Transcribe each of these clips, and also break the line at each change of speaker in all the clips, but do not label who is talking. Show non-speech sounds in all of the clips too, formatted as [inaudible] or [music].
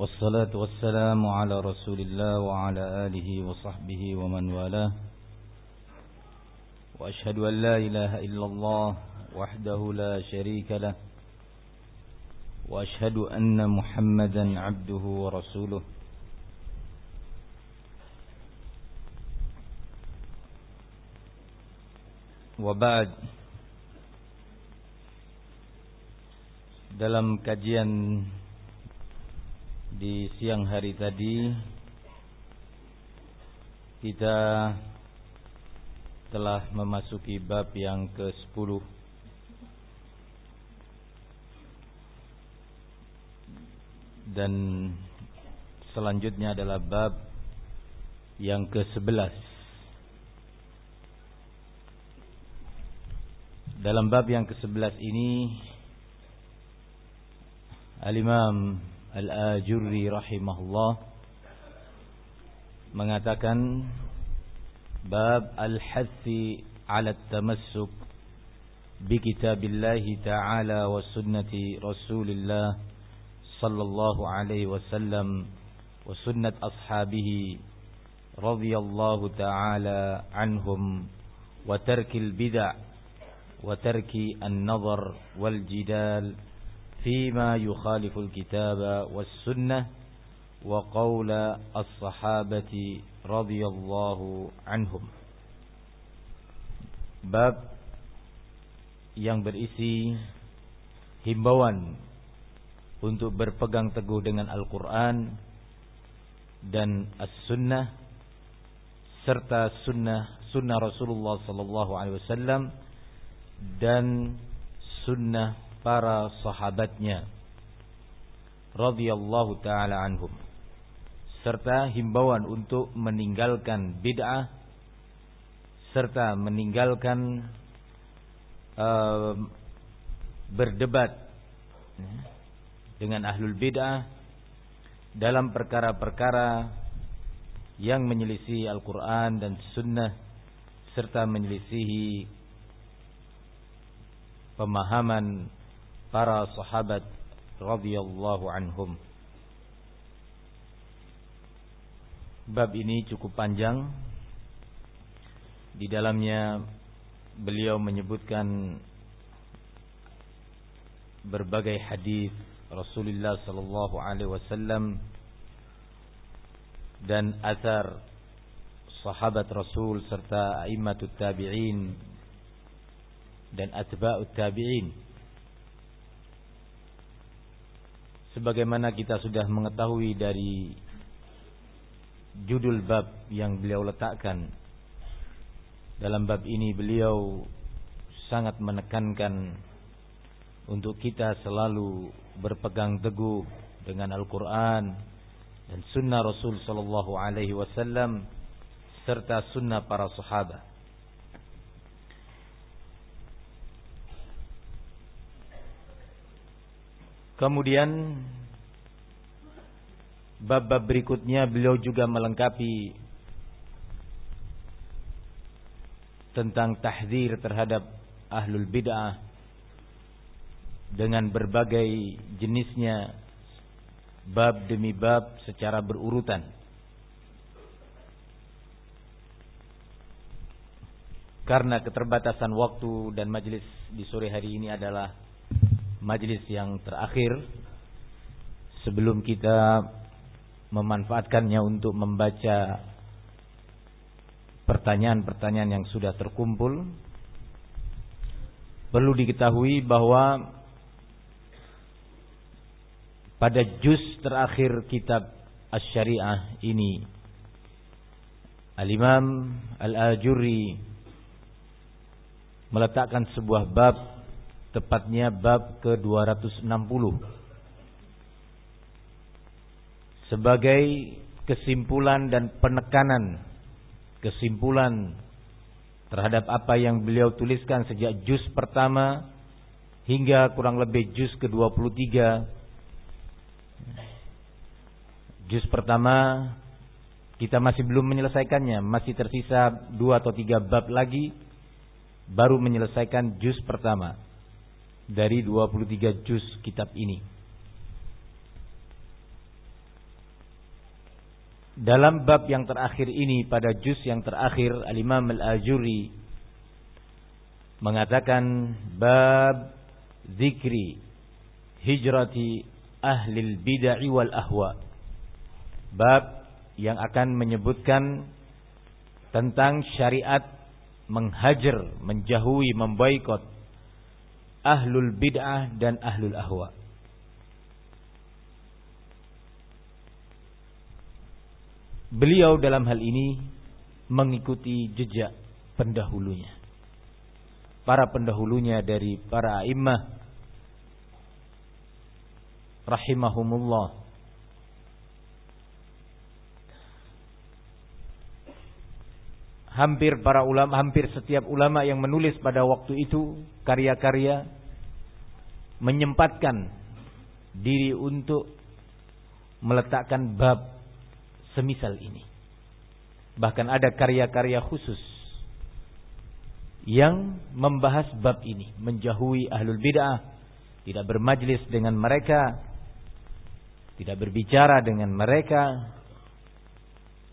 والصلاة والسلام على رسول الله وعلى آله وصحبه ومن والاه. وأشهد أن لا إله إلا الله وحده لا شريك له. وأشهد أن محمدا عبده ورسوله. وبعد. Dalam kajian di siang hari tadi kita telah memasuki bab yang ke-10 dan selanjutnya adalah bab yang ke-11 Dalam bab yang ke-11 ini Al-Imam Al-Ajurri rahimahullah mengatakan bab al-hathi 'ala at-tamassuk bi kitabillah ta'ala wa sunnati Rasulillah sallallahu alaihi wasallam wa sunnat ashabihi radhiyallahu ta'ala anhum wa tarkil bid'ah وترك النظر والجدال فيما يخالف الكتاب والسنة وقول الصحابة رضي الله عنهم باب yang berisi himbauan untuk berpegang teguh dengan Al-Quran dan As-Sunnah serta sunnah sunnah Rasulullah sallallahu alaihi wasallam dan sunnah para sahabatnya radhiyallahu taala anhum. Serta himbauan untuk meninggalkan bid'ah serta meninggalkan uh, berdebat dengan ahlul bid'ah dalam perkara-perkara yang menyelisihi Al-Quran dan Sunnah serta menyelisihi pemahaman para sahabat radhiyallahu anhum. Bab ini cukup panjang. Di dalamnya beliau menyebutkan berbagai hadis Rasulullah sallallahu alaihi wasallam dan asar sahabat Rasul serta aimatut tabi'in dan atba'ut tabi'in. Sebagaimana kita sudah mengetahui dari judul bab yang beliau letakkan. Dalam bab ini beliau sangat menekankan untuk kita selalu berpegang teguh dengan Al-Quran dan Sunnah Rasul Sallallahu Alaihi Wasallam serta Sunnah para Sahabat. Kemudian bab-bab berikutnya beliau juga melengkapi tentang tahzir terhadap ahlul bid'ah dengan berbagai jenisnya bab demi bab secara berurutan. Karena keterbatasan waktu dan majelis di sore hari ini adalah majlis yang terakhir sebelum kita memanfaatkannya untuk membaca pertanyaan-pertanyaan yang sudah terkumpul perlu diketahui bahwa pada juz terakhir kitab Asy-Syariah ini Al-Imam Al-Ajurri meletakkan sebuah bab tepatnya bab ke-260. Sebagai kesimpulan dan penekanan kesimpulan terhadap apa yang beliau tuliskan sejak juz pertama hingga kurang lebih juz ke-23 juz pertama kita masih belum menyelesaikannya. Masih tersisa dua atau tiga bab lagi baru menyelesaikan juz pertama dari 23 juz kitab ini. dalam bab yang terakhir ini pada juz yang terakhir Al-Imam Al-Ajuri mengatakan bab zikri hijrati ahli bid'ah wal ahwa. Bab yang akan menyebutkan tentang syariat menghajar, menjauhi, memboikot ahlul bid'ah dan ahlul ahwa. Beliau dalam hal ini mengikuti jejak pendahulunya. Para pendahulunya dari para imam rahimahumullah. Hampir para ulama, hampir setiap ulama yang menulis pada waktu itu karya-karya menyempatkan diri untuk meletakkan bab semisal ini. Bahkan ada karya-karya khusus yang membahas bab ini, menjauhi ahlul bid'ah, tidak bermajlis dengan mereka, tidak berbicara dengan mereka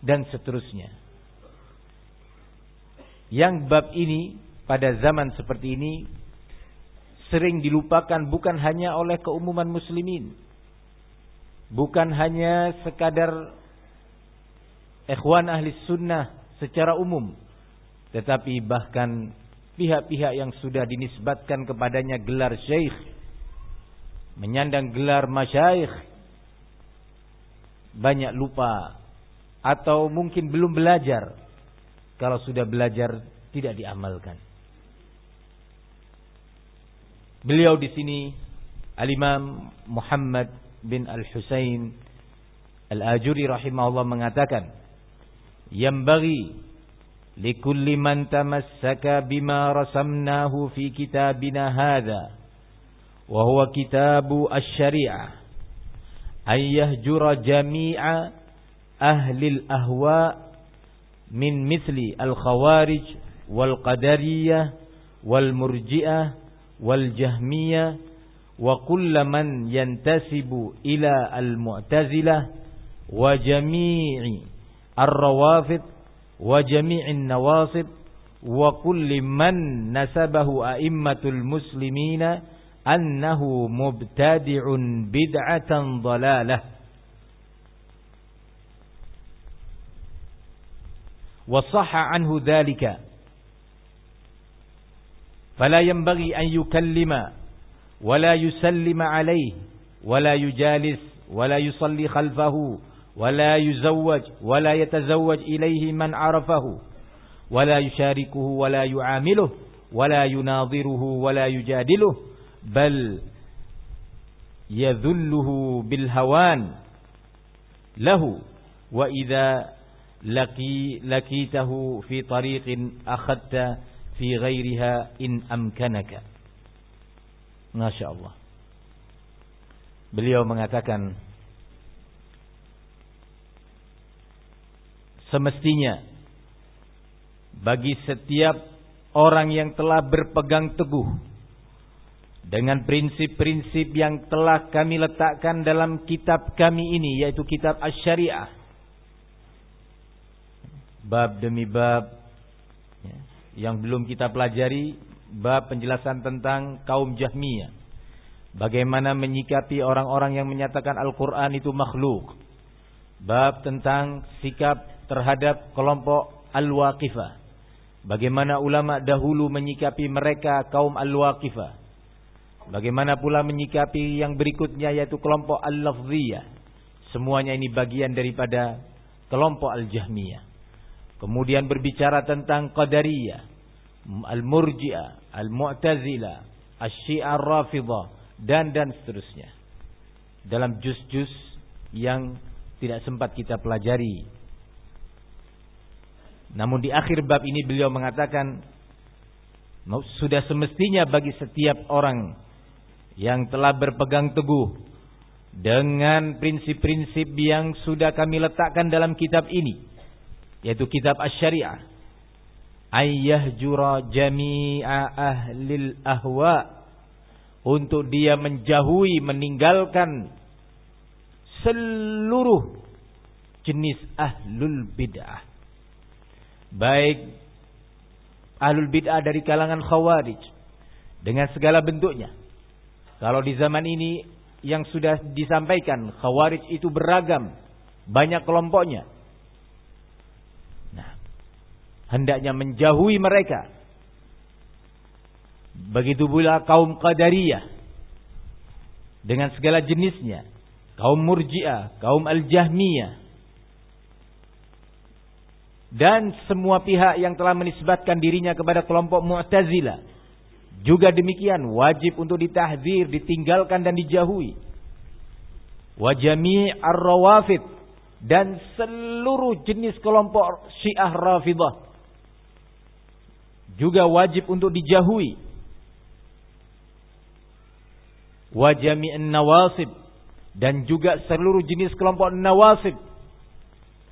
dan seterusnya. Yang bab ini pada zaman seperti ini sering dilupakan bukan hanya oleh keumuman muslimin. Bukan hanya sekadar ikhwan ahli sunnah secara umum. Tetapi bahkan pihak-pihak yang sudah dinisbatkan kepadanya gelar syekh. Menyandang gelar masyayikh. Banyak lupa. Atau mungkin belum belajar kalau sudah belajar tidak diamalkan. Beliau di sini Al-Imam Muhammad bin Al-Husain Al-Ajuri rahimahullah mengatakan, "Yambaghi likulli man tamassaka bima rasamnahu fi kitabina hadza wa huwa kitabu asy-syari'ah ay yahjura jami'a ahli al-ahwa' من مثل الخوارج والقدرية والمرجئة والجهمية وكل من ينتسب إلى المعتزلة وجميع الروافض وجميع النواصب وكل من نسبه أئمة المسلمين أنه مبتدع بدعة ضلالة. وصح عنه ذلك. فلا ينبغي أن يكلم ولا يسلم عليه ولا يجالس ولا يصلي خلفه ولا يزوج ولا يتزوج إليه من عرفه ولا يشاركه ولا يعامله ولا يناظره ولا يجادله بل يذله بالهوان له. وإذا laki في fi tariqin في fi ghairiha in amkanaka. Masya Allah. Beliau mengatakan semestinya bagi setiap orang yang telah berpegang teguh dengan prinsip-prinsip yang telah kami letakkan dalam kitab kami ini yaitu kitab Asy-Syariah bab demi bab ya, yang belum kita pelajari bab penjelasan tentang kaum Jahmiyah bagaimana menyikapi orang-orang yang menyatakan Al-Qur'an itu makhluk bab tentang sikap terhadap kelompok Al-Waqifah. Bagaimana ulama dahulu menyikapi mereka kaum Al-Waqifah. Bagaimana pula menyikapi yang berikutnya yaitu kelompok Al-Lafziyah. Semuanya ini bagian daripada kelompok Al-Jahmiyah. Kemudian berbicara tentang Qadariyah, Al-Murji'ah, Al-Mu'tazilah, Asy-Syi'ah Rafidah dan dan seterusnya. Dalam juz-juz yang tidak sempat kita pelajari namun di akhir bab ini beliau mengatakan sudah semestinya bagi setiap orang yang telah berpegang teguh dengan prinsip-prinsip yang sudah kami letakkan dalam kitab ini yaitu kitab Asy-Syari'ah jura jami'a ahlil ahwa untuk dia menjauhi meninggalkan seluruh jenis ahlul bid'ah. Baik ahlul bid'ah dari kalangan khawarij dengan segala bentuknya. Kalau di zaman ini yang sudah disampaikan khawarij itu beragam, banyak kelompoknya. Hendaknya menjauhi mereka. Begitu pula kaum qadariyah. Dengan segala jenisnya, kaum murji'ah, kaum al-jahmiyah, dan semua pihak yang telah menisbatkan dirinya kepada kelompok Mu'tazilah juga demikian wajib untuk ditahzir, ditinggalkan dan dijauhi. Wa jami' ar-rawafid. Dan seluruh jenis kelompok Syiah Rafidah juga wajib untuk dijauhi. Wa jami'an nawasib dan juga seluruh jenis kelompok nawasib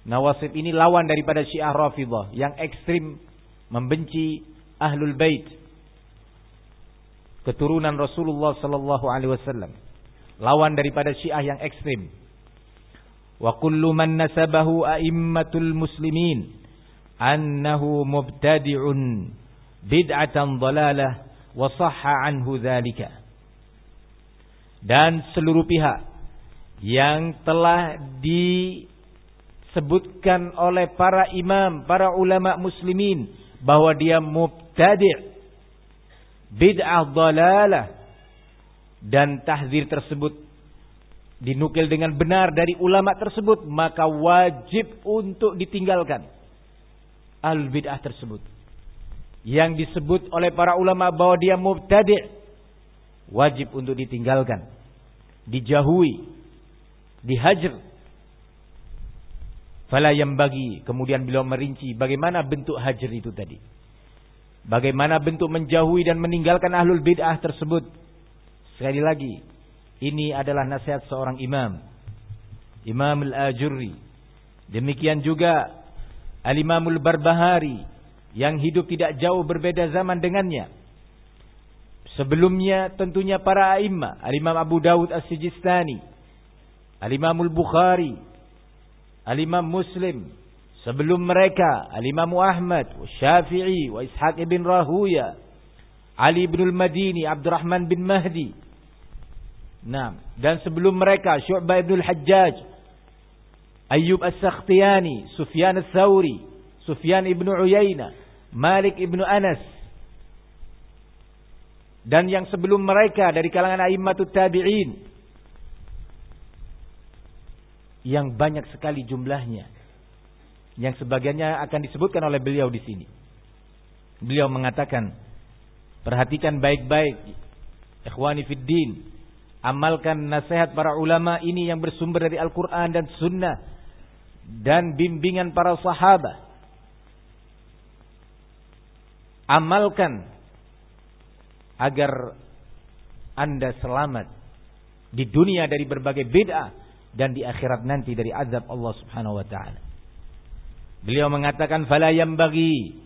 Nawasib ini lawan daripada Syiah Rafidah yang ekstrim membenci Ahlul Bait. Keturunan Rasulullah sallallahu alaihi wasallam. Lawan daripada Syiah yang ekstrim. Wa kullu man nasabahu a'immatul muslimin annahu mubtadi'un bid'atan dhalalah wa sahha anhu dzalika. Dan seluruh pihak yang telah di disebutkan oleh para imam, para ulama muslimin bahwa dia mubtadi' bid'ah dalalah dan tahzir tersebut dinukil dengan benar dari ulama tersebut maka wajib untuk ditinggalkan al bid'ah tersebut yang disebut oleh para ulama bahwa dia mubtadi' wajib untuk ditinggalkan dijauhi dihajar Fala yang bagi. Kemudian beliau merinci bagaimana bentuk hajar itu tadi. Bagaimana bentuk menjauhi dan meninggalkan ahlul bid'ah tersebut. Sekali lagi. Ini adalah nasihat seorang imam. Imam al-Ajurri. Demikian juga Al-Imamul Barbahari. Yang hidup tidak jauh berbeda zaman dengannya. Sebelumnya tentunya para a'imah. Al-Imam Abu Dawud As-Sijistani. Al-Imamul Bukhari Al-Imam Muslim sebelum mereka Al-Imam Ahmad, Syafi'i, wa Ishaq ibn Rahuya, Ali bin Al-Madini, Abdurrahman bin Mahdi. Nah, dan sebelum mereka Syu'bah ibn Al-Hajjaj, Ayyub As-Sakhtiyani, Sufyan As-Sawri, Sufyan ibn Uyainah, Malik ibn Anas. Dan yang sebelum mereka dari kalangan a'immatut tabi'in, yang banyak sekali jumlahnya. Yang sebagiannya akan disebutkan oleh beliau di sini. Beliau mengatakan, perhatikan baik-baik, ikhwani fiddin, amalkan nasihat para ulama ini yang bersumber dari Al-Quran dan Sunnah, dan bimbingan para sahabat. Amalkan agar anda selamat di dunia dari berbagai bid'ah dan di akhirat nanti dari azab Allah Subhanahu wa taala. Beliau mengatakan fala bagi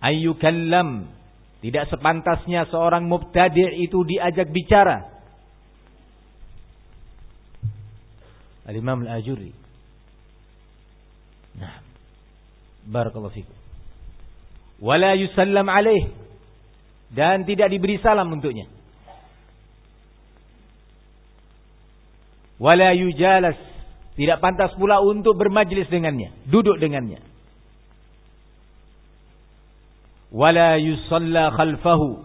ayyukallam tidak sepantasnya seorang mubtadi' itu diajak bicara. Al-Imam Al-Ajuri. Nah. Barakallahu fikum. Wala yusallam alaih. Dan tidak diberi salam untuknya. wala yujalas. Tidak pantas pula untuk bermajlis dengannya. Duduk dengannya. Wala yusalla khalfahu.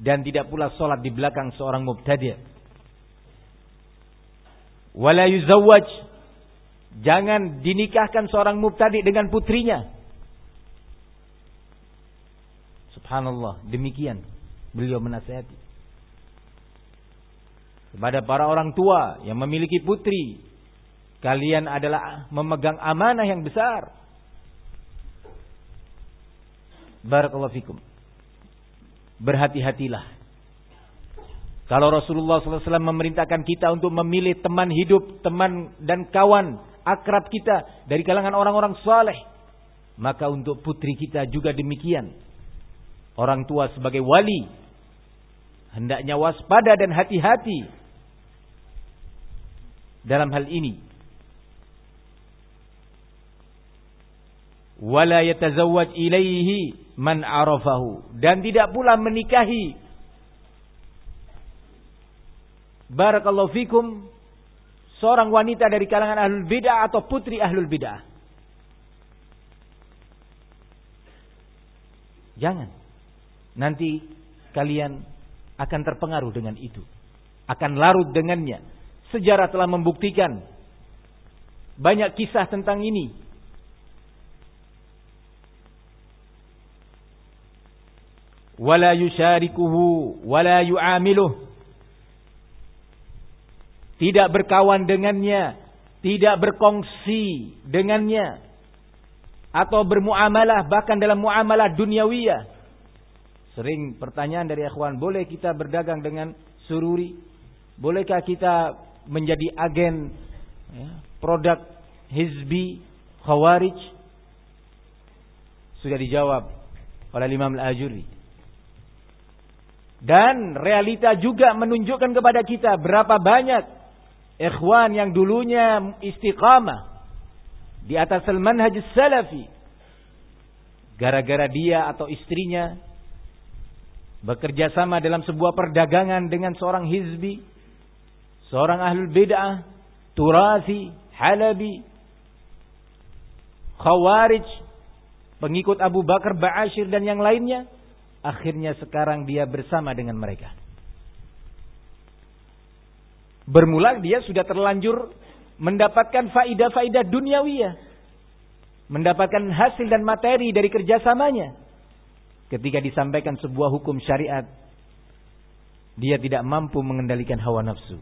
Dan tidak pula solat di belakang seorang mubtadi' wala yuzawwaj. Jangan dinikahkan seorang mubtadi' dengan putrinya subhanallah demikian beliau menasihati kepada para orang tua yang memiliki putri. Kalian adalah memegang amanah yang besar. Barakallahu fikum. Berhati-hatilah. Kalau Rasulullah SAW memerintahkan kita untuk memilih teman hidup, teman dan kawan akrab kita dari kalangan orang-orang saleh, maka untuk putri kita juga demikian. Orang tua sebagai wali. Hendaknya waspada dan hati-hati dalam hal ini. wala yatazawwaj ilaihi man arafahu. Dan tidak pula menikahi. Barakallahu fikum. Seorang wanita dari kalangan ahlul bidah atau putri ahlul bidah. Jangan nanti kalian akan terpengaruh dengan itu. Akan larut dengannya. Sejarah telah membuktikan banyak kisah tentang ini. Wala yusyarikuhu wala yu'amiluh. Tidak berkawan dengannya tidak berkongsi dengannya atau bermuamalah bahkan dalam muamalah duniawiyah sering pertanyaan dari ikhwan boleh kita berdagang dengan sururi? Bolehkah kita menjadi agen ya, produk hizbi khawarij? Sudah dijawab oleh Imam Al-Ajuri dan realita juga menunjukkan kepada kita berapa banyak ikhwan yang dulunya istiqamah di atas manhaj salafi. Gara-gara dia atau istrinya bekerja sama dalam sebuah perdagangan dengan seorang hizbi, seorang ahlul bid'ah, turasi, halabi, khawarij, pengikut Abu Bakar Ba'asyir dan yang lainnya akhirnya sekarang dia bersama dengan mereka. Bermula dia sudah terlanjur mendapatkan faidah-faidah duniawiyah. Mendapatkan hasil dan materi dari kerjasamanya. Ketika disampaikan sebuah hukum syariat. Dia tidak mampu mengendalikan hawa nafsu.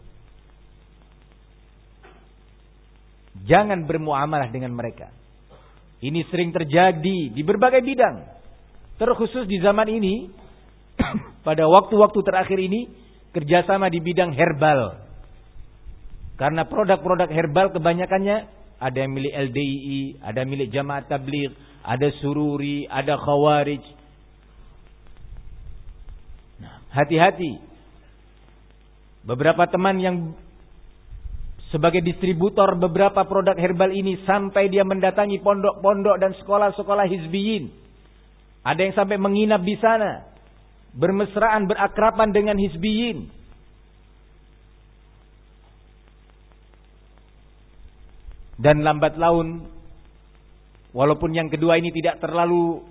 Jangan bermuamalah dengan mereka. Ini sering terjadi di berbagai bidang. Terkhusus di zaman ini, [clears throat] pada waktu-waktu terakhir ini, kerjasama di bidang herbal. Karena produk-produk herbal kebanyakannya ada yang milik LDII, ada milik Jamaat Tabligh, ada Sururi, ada Khawarij. Nah, hati-hati. Beberapa teman yang sebagai distributor beberapa produk herbal ini sampai dia mendatangi pondok-pondok dan sekolah-sekolah hizbiyin ada yang sampai menginap di sana. Bermesraan, berakrapan dengan hizbiyin. Dan lambat laun, walaupun yang kedua ini tidak terlalu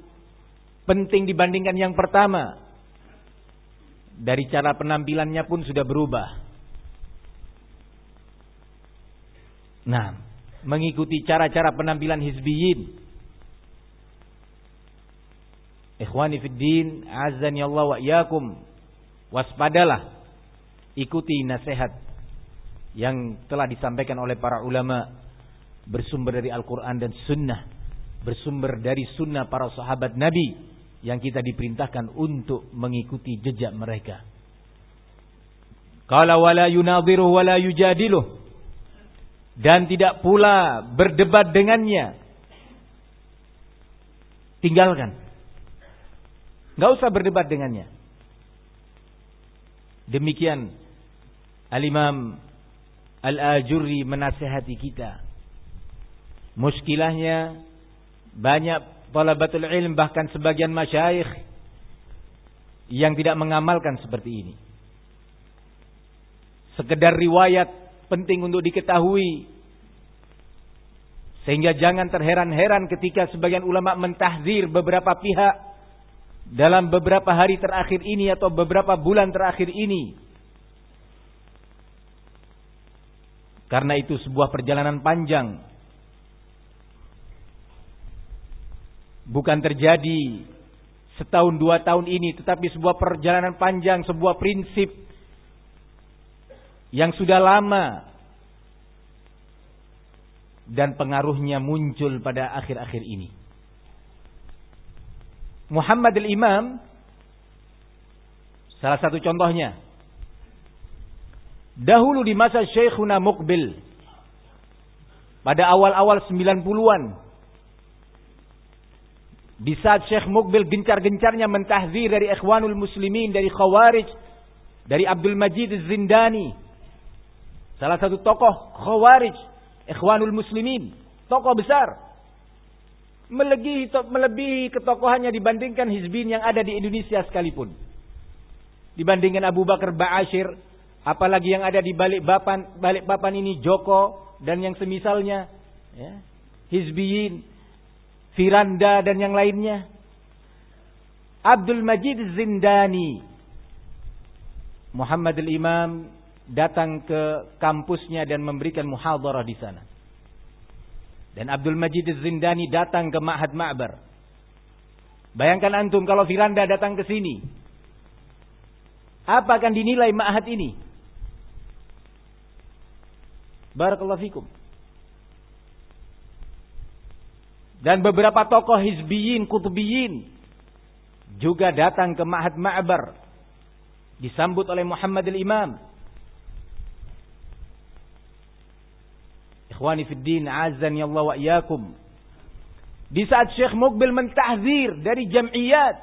penting dibandingkan yang pertama. Dari cara penampilannya pun sudah berubah. Nah, mengikuti cara-cara penampilan hizbiyin Ikhwani fid din, azani Allah wa iyyakum. Waspadalah. Ikuti nasihat yang telah disampaikan oleh para ulama bersumber dari Al-Qur'an dan Sunnah, bersumber dari sunnah para sahabat Nabi yang kita diperintahkan untuk mengikuti jejak mereka. Qala wala yunadhiruhu wala yujadiluh dan tidak pula berdebat dengannya. Tinggalkan. Gak usah berdebat dengannya. Demikian Al-Imam Al-Ajurri menasehati kita. Muskilahnya banyak talabatul ilm bahkan sebagian masyayikh yang tidak mengamalkan seperti ini. Sekedar riwayat penting untuk diketahui sehingga jangan terheran-heran ketika sebagian ulama mentahzir beberapa pihak dalam beberapa hari terakhir ini atau beberapa bulan terakhir ini. Karena itu sebuah perjalanan panjang. Bukan terjadi setahun dua tahun ini. Tetapi sebuah perjalanan panjang. Sebuah prinsip. Yang sudah lama. Dan pengaruhnya muncul pada akhir-akhir ini. Muhammad al-Imam salah satu contohnya dahulu di masa Syekhuna Muqbil pada awal-awal 90-an di saat Syekh Muqbil gencar-gencarnya mentahzir dari ikhwanul muslimin dari khawarij dari Abdul Majid zindani. Salah satu tokoh khawarij ikhwanul muslimin. Tokoh besar. Melebihi, melebihi ketokohannya dibandingkan hizbin yang ada di Indonesia sekalipun. Dibandingkan Abu Bakar Ba'asyir, apalagi yang ada di balik papan, balik ini Joko dan yang semisalnya, ya, hizbiyin, Firanda dan yang lainnya. Abdul Majid Zindani, Muhammad al-Imam datang ke kampusnya dan memberikan muhadarah di sana. Dan Abdul Majid Az-Zindani datang ke Ma'had Ma'bar. Bayangkan antum kalau Firanda datang ke sini. Apa akan dinilai Ma'had ini? Barakallahu fikum. Dan beberapa tokoh hizbiyin, kutubiyin juga datang ke Ma'had Ma'bar. Disambut oleh Muhammad al-Imam. Ikhwani fid din, azan ya Allah wa iyyakum. Di saat Syekh Mukbil mentahzir dari jam'iyat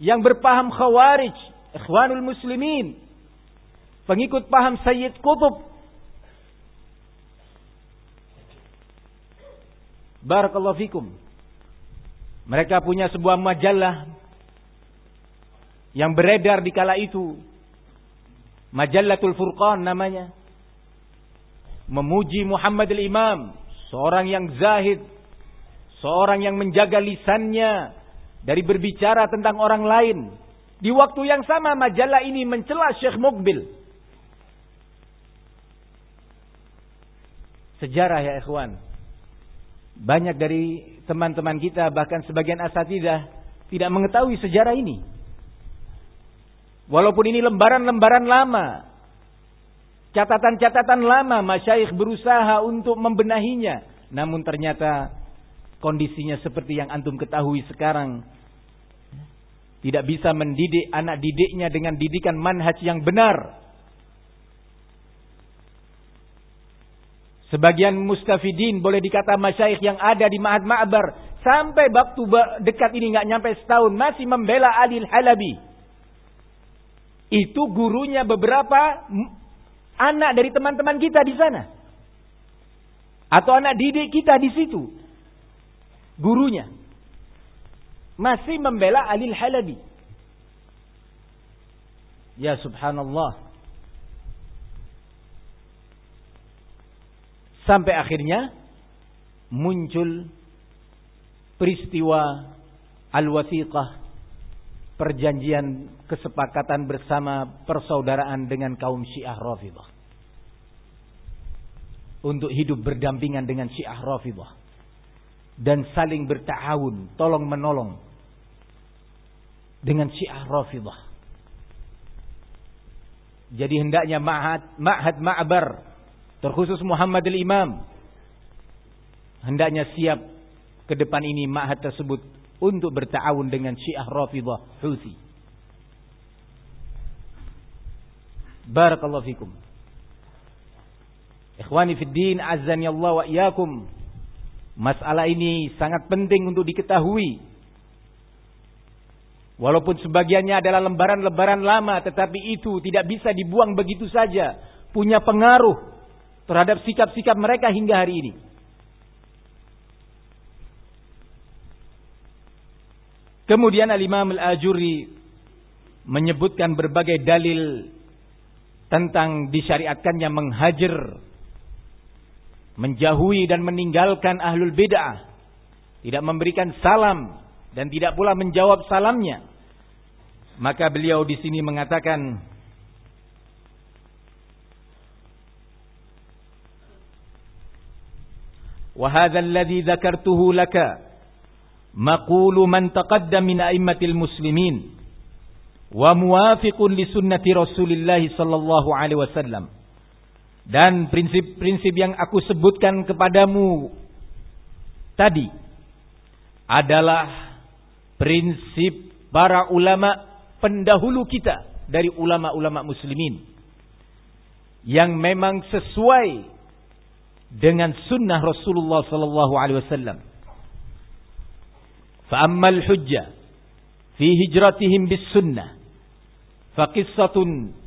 yang berpaham khawarij, ikhwanul muslimin, pengikut paham Sayyid Qutb. Barakallahu fikum. Mereka punya sebuah majalah yang beredar di kala itu. Majallatul Furqan namanya memuji Muhammad al-Imam, seorang yang zahid, seorang yang menjaga lisannya dari berbicara tentang orang lain. Di waktu yang sama majalah ini mencela Syekh Mukbil. Sejarah ya ikhwan. Banyak dari teman-teman kita bahkan sebagian asatidah tidak mengetahui sejarah ini. Walaupun ini lembaran-lembaran lama, Catatan-catatan lama masyaikh berusaha untuk membenahinya. Namun ternyata kondisinya seperti yang antum ketahui sekarang. Tidak bisa mendidik anak didiknya dengan didikan manhaj yang benar. Sebagian mustafidin boleh dikata masyaikh yang ada di Ma'ad Ma'bar. Sampai waktu dekat ini nggak nyampe setahun. Masih membela Alil Halabi. Itu gurunya beberapa anak dari teman-teman kita di sana. Atau anak didik kita di situ. Gurunya. Masih membela Alil Halabi. Ya subhanallah. Sampai akhirnya muncul peristiwa al-wasiqah perjanjian kesepakatan bersama persaudaraan dengan kaum Syiah Rafidah. Untuk hidup berdampingan dengan Syiah Rafidah. Dan saling bertahun, tolong menolong dengan Syiah Rafidah. Jadi hendaknya ma'had ma'had ma'bar terkhusus Muhammad al-Imam hendaknya siap ke depan ini ma'had tersebut untuk bertawun dengan Syiah Rafidah Houthi. Barakallahu fikum. Ikhwani fid din azani Allah wa iyyakum. Masalah ini sangat penting untuk diketahui. Walaupun sebagiannya adalah lembaran-lembaran lama tetapi itu tidak bisa dibuang begitu saja, punya pengaruh terhadap sikap-sikap mereka hingga hari ini. Kemudian Al-Imam Al-Ajuri menyebutkan berbagai dalil tentang disyariatkannya menghajar, menjauhi dan meninggalkan ahlul bid'ah, tidak memberikan salam dan tidak pula menjawab salamnya. Maka beliau di sini mengatakan وهذا الذي ذكرته لك maqulu man taqaddam min a'immatil muslimin wa muwafiqun li sunnati Rasulillah sallallahu alaihi wasallam. Dan prinsip-prinsip yang aku sebutkan kepadamu tadi adalah prinsip para ulama pendahulu kita dari ulama-ulama muslimin yang memang sesuai dengan sunnah Rasulullah sallallahu alaihi wasallam. Fa ammal hujjah fi hijratihim bis sunnah فقصة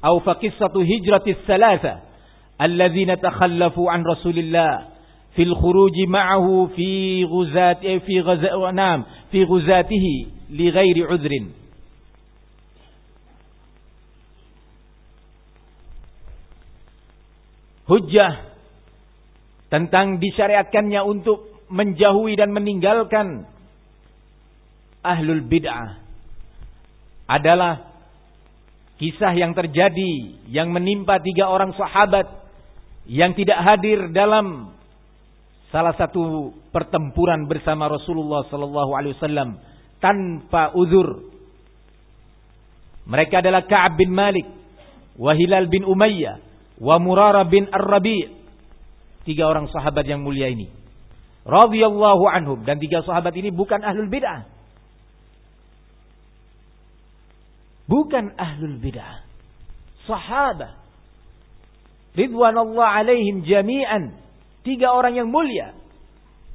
أو فقصة هجرة الثلاثة الذين تخلفوا عن رسول الله في الخروج معه في غزاة في غزاة نعم في غزاته لغير عذر هجة tentang disyariatkannya untuk menjauhi dan meninggalkan ahlul bid'ah adalah kisah yang terjadi yang menimpa tiga orang sahabat yang tidak hadir dalam salah satu pertempuran bersama Rasulullah sallallahu alaihi wasallam tanpa uzur. Mereka adalah Ka'ab bin Malik, wa Hilal bin Umayyah, wa Murarah bin Ar-Rabi'. Tiga orang sahabat yang mulia ini. Radhiyallahu anhum dan tiga sahabat ini bukan ahlul bid'ah. Bukan ahlul bid'ah. Sahabat. Ridwanullah alaihim jami'an. Tiga orang yang mulia.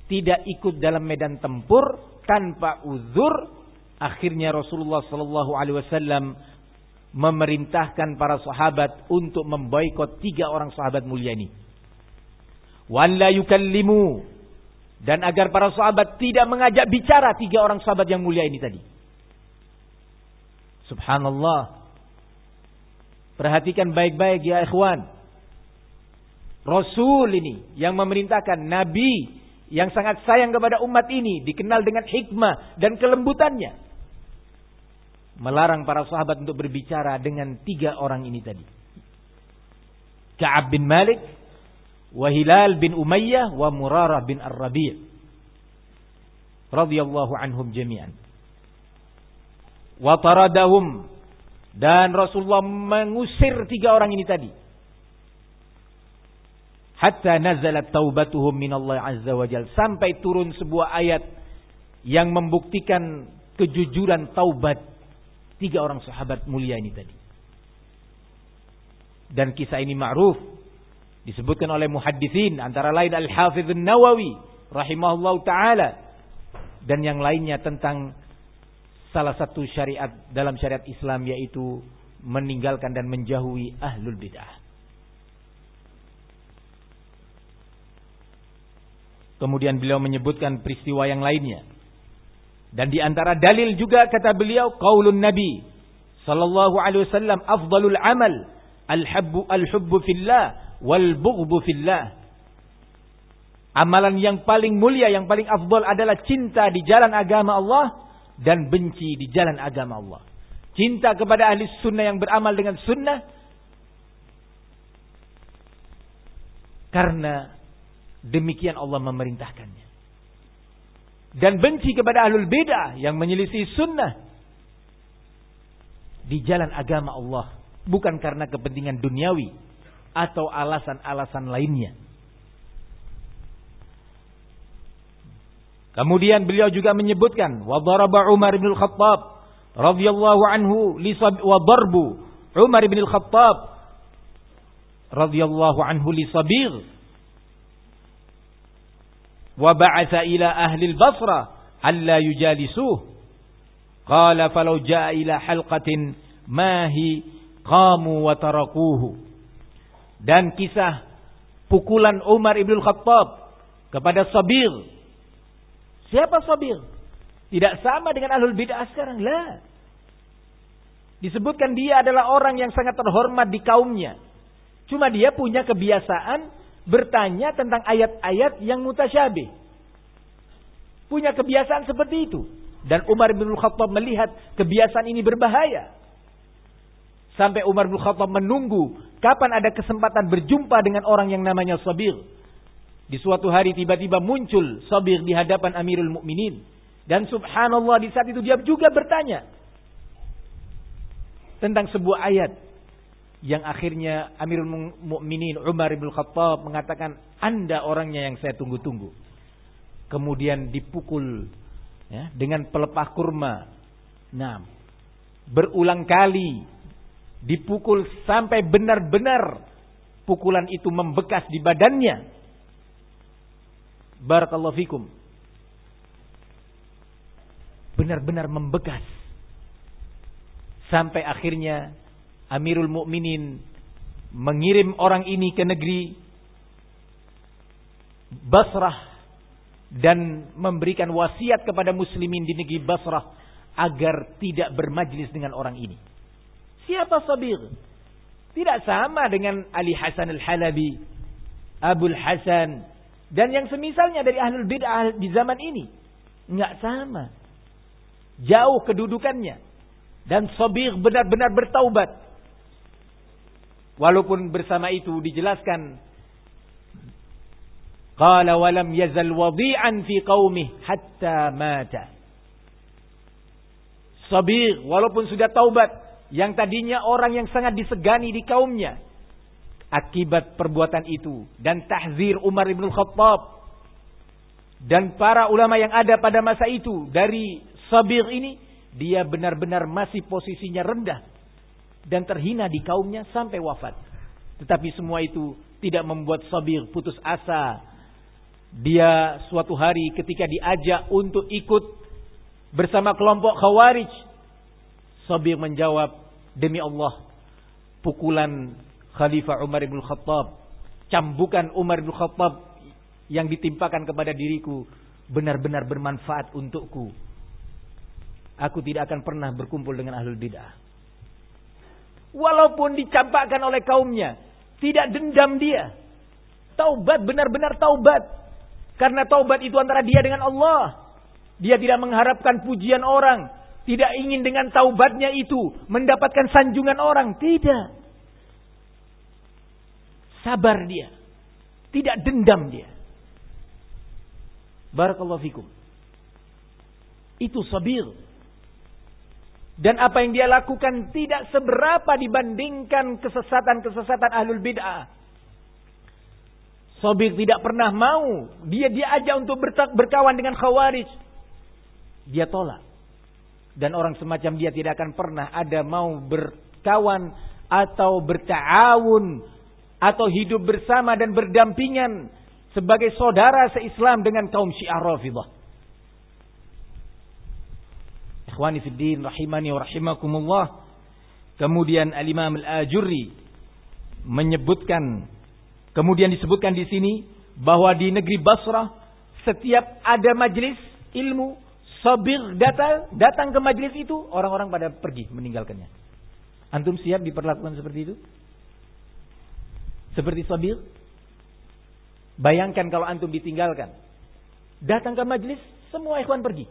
Tidak ikut dalam medan tempur tanpa uzur. Akhirnya Rasulullah sallallahu alaihi wasallam memerintahkan para sahabat untuk memboikot tiga orang sahabat mulia ini. Wan la yukallimu dan agar para sahabat tidak mengajak bicara tiga orang sahabat yang mulia ini tadi. Subhanallah. Perhatikan baik-baik ya ikhwan. Rasul ini yang memerintahkan Nabi yang sangat sayang kepada umat ini dikenal dengan hikmah dan kelembutannya. Melarang para sahabat untuk berbicara dengan tiga orang ini tadi. Ka'ab bin Malik, wa Hilal bin Umayyah, wa Murarah bin Ar-Rabi' radhiyallahu anhum jami'an. Wa taradahum. Dan Rasulullah mengusir tiga orang ini tadi. Hatta nazalat taubatuhum minallah azza wa jal. Sampai turun sebuah ayat yang membuktikan kejujuran taubat tiga orang sahabat mulia ini tadi. Dan kisah ini ma'ruf disebutkan oleh muhaddithin antara lain Al-Hafidh Nawawi rahimahullah taala dan yang lainnya tentang salah satu syariat dalam syariat Islam yaitu meninggalkan dan menjauhi ahlul bidah. Kemudian beliau menyebutkan peristiwa yang lainnya. Dan di antara dalil juga kata beliau qaulun Nabi sallallahu alaihi wasallam afdalul amal al-hubbu al-hubbu fillah wal bughdhu fillah. Amalan yang paling mulia, yang paling afdal adalah cinta di jalan agama Allah dan benci di jalan agama Allah. Cinta kepada ahli sunnah yang beramal dengan sunnah. Karena demikian Allah memerintahkannya. Dan benci kepada ahlul bid'ah yang menyelisih sunnah. Di jalan agama Allah. Bukan karena kepentingan duniawi. Atau alasan-alasan lainnya. Kemudian beliau juga menyebutkan wa daraba Umar bin Al-Khattab radhiyallahu anhu li wa darbu Umar bin Al-Khattab radhiyallahu anhu li sabir. Wa ba'atha ila ahli al-Basra alla yujalisuh. Qala falau jaa ila halqatin mahi qamu wa tarakuhu dan kisah pukulan Umar bin Khattab kepada Sabir Siapa sabir? Tidak sama dengan ahlul bid'ah sekarang. Lah. Disebutkan dia adalah orang yang sangat terhormat di kaumnya. Cuma dia punya kebiasaan bertanya tentang ayat-ayat yang mutasyabih. Punya kebiasaan seperti itu. Dan Umar bin Khattab melihat kebiasaan ini berbahaya. Sampai Umar bin Khattab menunggu kapan ada kesempatan berjumpa dengan orang yang namanya Sabir. Di suatu hari tiba-tiba muncul Sabir di hadapan Amirul Mukminin dan subhanallah di saat itu dia juga bertanya tentang sebuah ayat yang akhirnya Amirul Mukminin Umar bin Khattab mengatakan Anda orangnya yang saya tunggu-tunggu. Kemudian dipukul ya, dengan pelepah kurma. Nah, berulang kali dipukul sampai benar-benar pukulan itu membekas di badannya Barakallahu fikum. Benar-benar membekas. Sampai akhirnya Amirul Mukminin mengirim orang ini ke negeri Basrah dan memberikan wasiat kepada muslimin di negeri Basrah agar tidak bermajlis dengan orang ini. Siapa Sabir? Tidak sama dengan Ali Hasan Al-Halabi, Abul Hasan, dan yang semisalnya dari ahlul bid'ah di zaman ini. Enggak sama. Jauh kedudukannya. Dan Sabir benar-benar bertaubat. Walaupun bersama itu dijelaskan. Qala walam yazal wadi'an fi qawmih hatta mata. Sabir walaupun sudah taubat yang tadinya orang yang sangat disegani di kaumnya akibat perbuatan itu dan tahzir Umar bin Khattab dan para ulama yang ada pada masa itu dari Sabir ini dia benar-benar masih posisinya rendah dan terhina di kaumnya sampai wafat. Tetapi semua itu tidak membuat Sabir putus asa. Dia suatu hari ketika diajak untuk ikut bersama kelompok Khawarij Sabir menjawab, demi Allah, pukulan Khalifah Umar bin Khattab, cambukan Umar bin Khattab yang ditimpakan kepada diriku benar-benar bermanfaat untukku. Aku tidak akan pernah berkumpul dengan ahlul bid'ah. Walaupun dicampakkan oleh kaumnya, tidak dendam dia. Taubat benar-benar taubat. Karena taubat itu antara dia dengan Allah. Dia tidak mengharapkan pujian orang, tidak ingin dengan taubatnya itu mendapatkan sanjungan orang. Tidak. Sabar dia. Tidak dendam dia. Barakallahu fikum. Itu sabir. Dan apa yang dia lakukan tidak seberapa dibandingkan kesesatan-kesesatan ahlul bid'ah. Sabir tidak pernah mau. Dia diajak untuk berkawan dengan khawarij. Dia tolak. Dan orang semacam dia tidak akan pernah ada mau berkawan atau bertawun atau hidup bersama dan berdampingan sebagai saudara seislam dengan kaum Syiah Rafidah. Ikhwani fi din rahimani wa rahimakumullah. Kemudian Al-Imam Al-Ajurri menyebutkan kemudian disebutkan di sini bahwa di negeri Basrah setiap ada majlis ilmu Sabir datang datang ke majelis itu, orang-orang pada pergi meninggalkannya. Antum siap diperlakukan seperti itu? Seperti sabir? Bayangkan kalau antum ditinggalkan. Datang ke majelis, semua ikhwan pergi.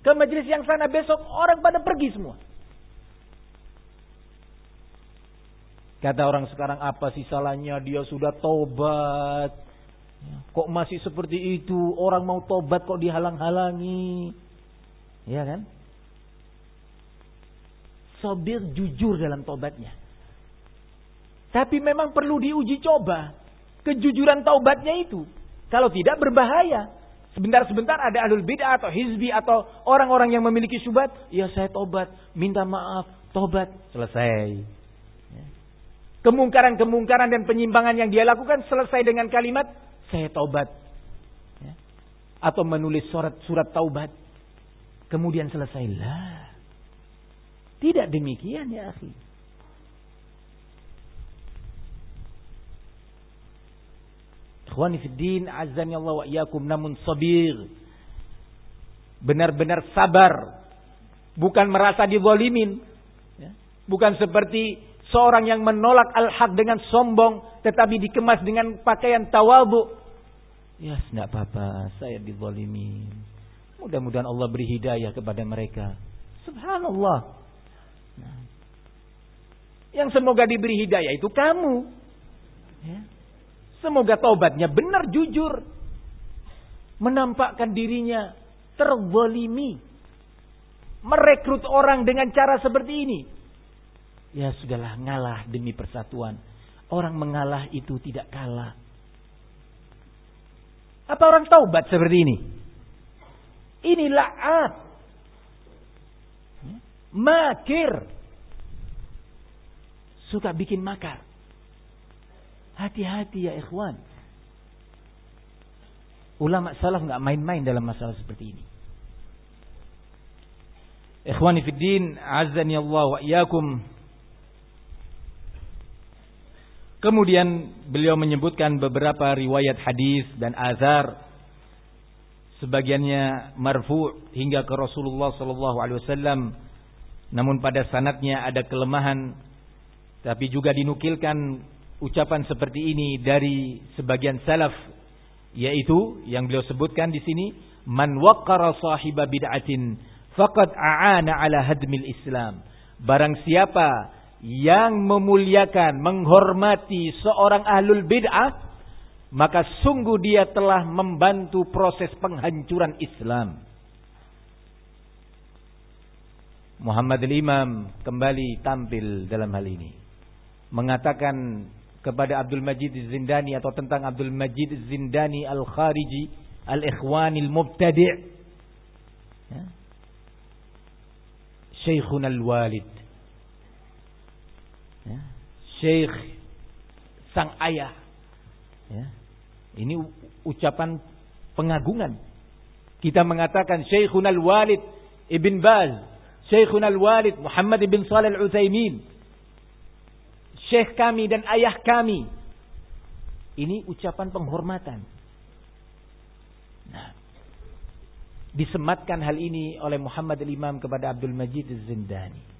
Ke majelis yang sana besok orang pada pergi semua. Kata orang sekarang apa sih salahnya dia sudah tobat. Kok masih seperti itu? Orang mau tobat kok dihalang-halangi. Ya kan? Sobir jujur dalam tobatnya. Tapi memang perlu diuji coba. Kejujuran taubatnya itu. Kalau tidak berbahaya. Sebentar-sebentar ada alul bid'ah atau hizbi atau orang-orang yang memiliki syubhat. Ya saya tobat. Minta maaf. Tobat. Selesai. Ya. Kemungkaran-kemungkaran dan penyimpangan yang dia lakukan selesai dengan kalimat saya taubat. Ya. Atau menulis surat surat taubat. Kemudian selesailah. Tidak demikian ya akhi. Ikhwani fiddin azani Allah wa iyyakum namun sabir. Benar-benar sabar. Bukan merasa dizalimin. Ya. Bukan seperti seorang yang menolak al-haq dengan sombong tetapi dikemas dengan pakaian tawabu Ya, tidak apa-apa, saya dizalimi. Mudah-mudahan Allah beri hidayah kepada mereka. Subhanallah. Nah. Yang semoga diberi hidayah itu kamu. Ya. Semoga taubatnya benar jujur. Menampakkan dirinya terzalimi. Merekrut orang dengan cara seperti ini. Ya sudahlah ngalah demi persatuan. Orang mengalah itu tidak kalah. Apa orang taubat seperti ini? Ini la'at. Makir. Suka bikin makar. Hati-hati ya ikhwan. Ulama salaf nggak main-main dalam masalah seperti ini. Ikhwani fi din, azani Allah wa iyyakum. Kemudian beliau menyebutkan beberapa riwayat hadis dan azar sebagiannya marfu hingga ke Rasulullah sallallahu alaihi wasallam. Namun pada sanatnya ada kelemahan tapi juga dinukilkan ucapan seperti ini dari sebagian salaf yaitu yang beliau sebutkan di sini man waqqara sahiba bid'atin faqad a'ana ala hadmil islam. Barang siapa yang memuliakan, menghormati seorang ahlul bid'ah, maka sungguh dia telah membantu proses penghancuran Islam. Muhammad al-Imam kembali tampil dalam hal ini. Mengatakan kepada Abdul Majid Zindani atau tentang Abdul Majid Zindani al-Khariji al-Ikhwanil Mubtadi' ya. Syekhun al-Walid ya, Syekh sang ayah. Ya. Ini ucapan pengagungan. Kita mengatakan Syekhun al-Walid Ibn Baz, Syekhun al-Walid Muhammad ibn Salih al-Utsaimin. Syekh kami dan ayah kami. Ini ucapan penghormatan. Nah, disematkan hal ini oleh Muhammad al-Imam kepada Abdul Majid az-Zindani.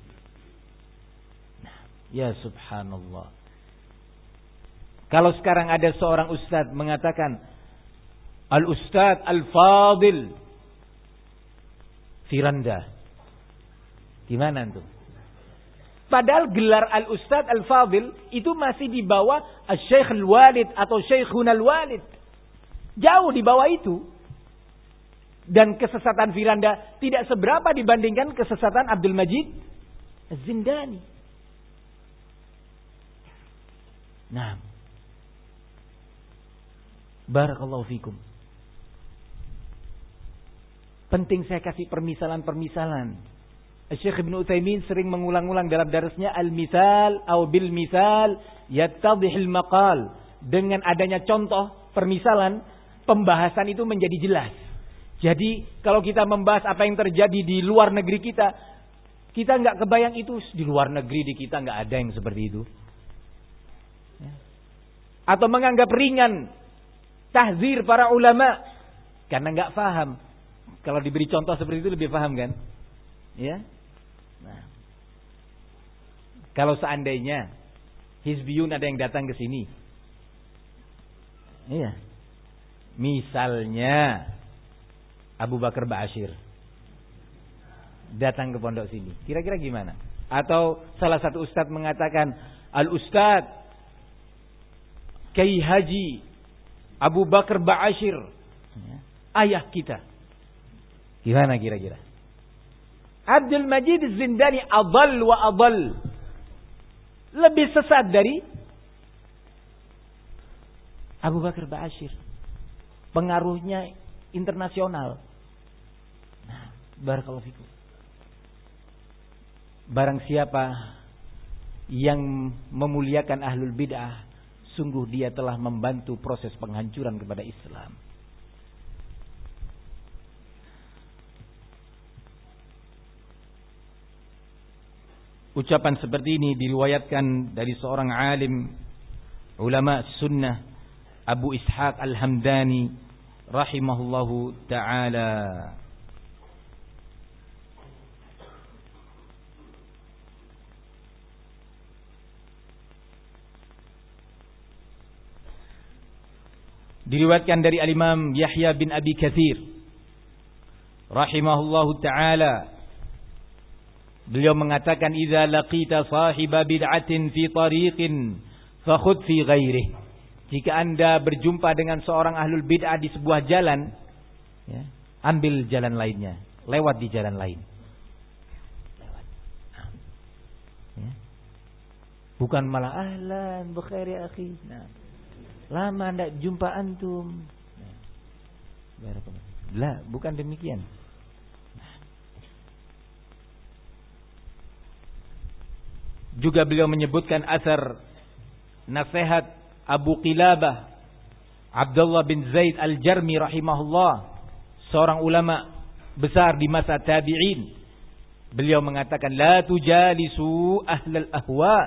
Ya subhanallah. Kalau sekarang ada seorang ustadz mengatakan Al-Ustadz Al-Fadil Firanda. Gimana tuh? Padahal gelar Al-Ustadz Al-Fadil itu masih di bawah Al-Syekh Al-Walid atau Syekhun Al-Walid. Jauh di bawah itu. Dan kesesatan Firanda tidak seberapa dibandingkan kesesatan Abdul Majid Zindani. Nah. Barakallahu fikum. Penting saya kasih permisalan-permisalan. Syekh Ibn Utsaimin sering mengulang-ulang dalam darasnya al-misal atau bil misal yattadhihil maqal. Dengan adanya contoh, permisalan, pembahasan itu menjadi jelas. Jadi kalau kita membahas apa yang terjadi di luar negeri kita, kita nggak kebayang itu di luar negeri di kita nggak ada yang seperti itu atau menganggap ringan tahzir para ulama karena nggak faham. Kalau diberi contoh seperti itu lebih paham kan? Ya. Nah. Kalau seandainya Hizbiyun ada yang datang ke sini. Iya. Misalnya Abu Bakar Ba'asyir datang ke pondok sini. Kira-kira gimana? Atau salah satu ustadz mengatakan, Al-Ustadz Kiai Haji Abu Bakar Ba'asyir ayah kita. Gimana kira-kira? Abdul Majid Zindani adal wa adal. Lebih sesat dari Abu Bakar Ba'asyir. Pengaruhnya internasional. Nah, barakallahu fikum. Barang siapa yang memuliakan ahlul bid'ah sungguh dia telah membantu proses penghancuran kepada Islam. Ucapan seperti ini diriwayatkan dari seorang alim ulama sunnah Abu Ishaq Al-Hamdani rahimahullahu taala. Diriwayatkan dari Al-Imam Yahya bin Abi Kathir. Rahimahullahu ta'ala. Beliau mengatakan, Iza laqita sahiba bid'atin fi tariqin, fakhud fi ghairih. Jika anda berjumpa dengan seorang ahlul bid'ah di sebuah jalan, ya, ambil jalan lainnya. Lewat di jalan lain. Ya. Bukan malah ahlan, bukhair ya akhi. Nah. Lama tidak jumpa antum. Lah, bukan demikian. Juga beliau menyebutkan asar nasihat Abu Qilabah Abdullah bin Zaid Al-Jarmi rahimahullah seorang ulama besar di masa tabi'in beliau mengatakan la tujalisu ahlal ahwa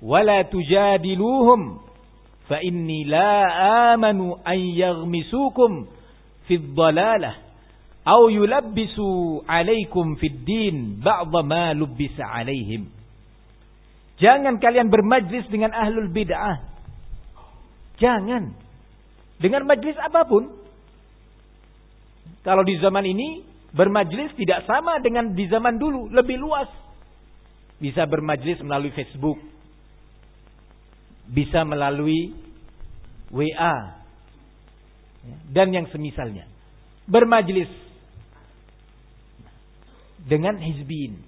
wala tujadiluhum fa inni la amanu an yaghmisukum fi dhalalah aw yulabbisu alaikum fid din ba'dha ma lubbisa alaihim Jangan kalian bermajlis dengan ahlul bid'ah. Jangan. Dengan majlis apa pun. Kalau di zaman ini bermajlis tidak sama dengan di zaman dulu, lebih luas. Bisa bermajlis melalui Facebook. Bisa melalui WA. Dan yang semisalnya. Bermajlis. Dengan hizbin.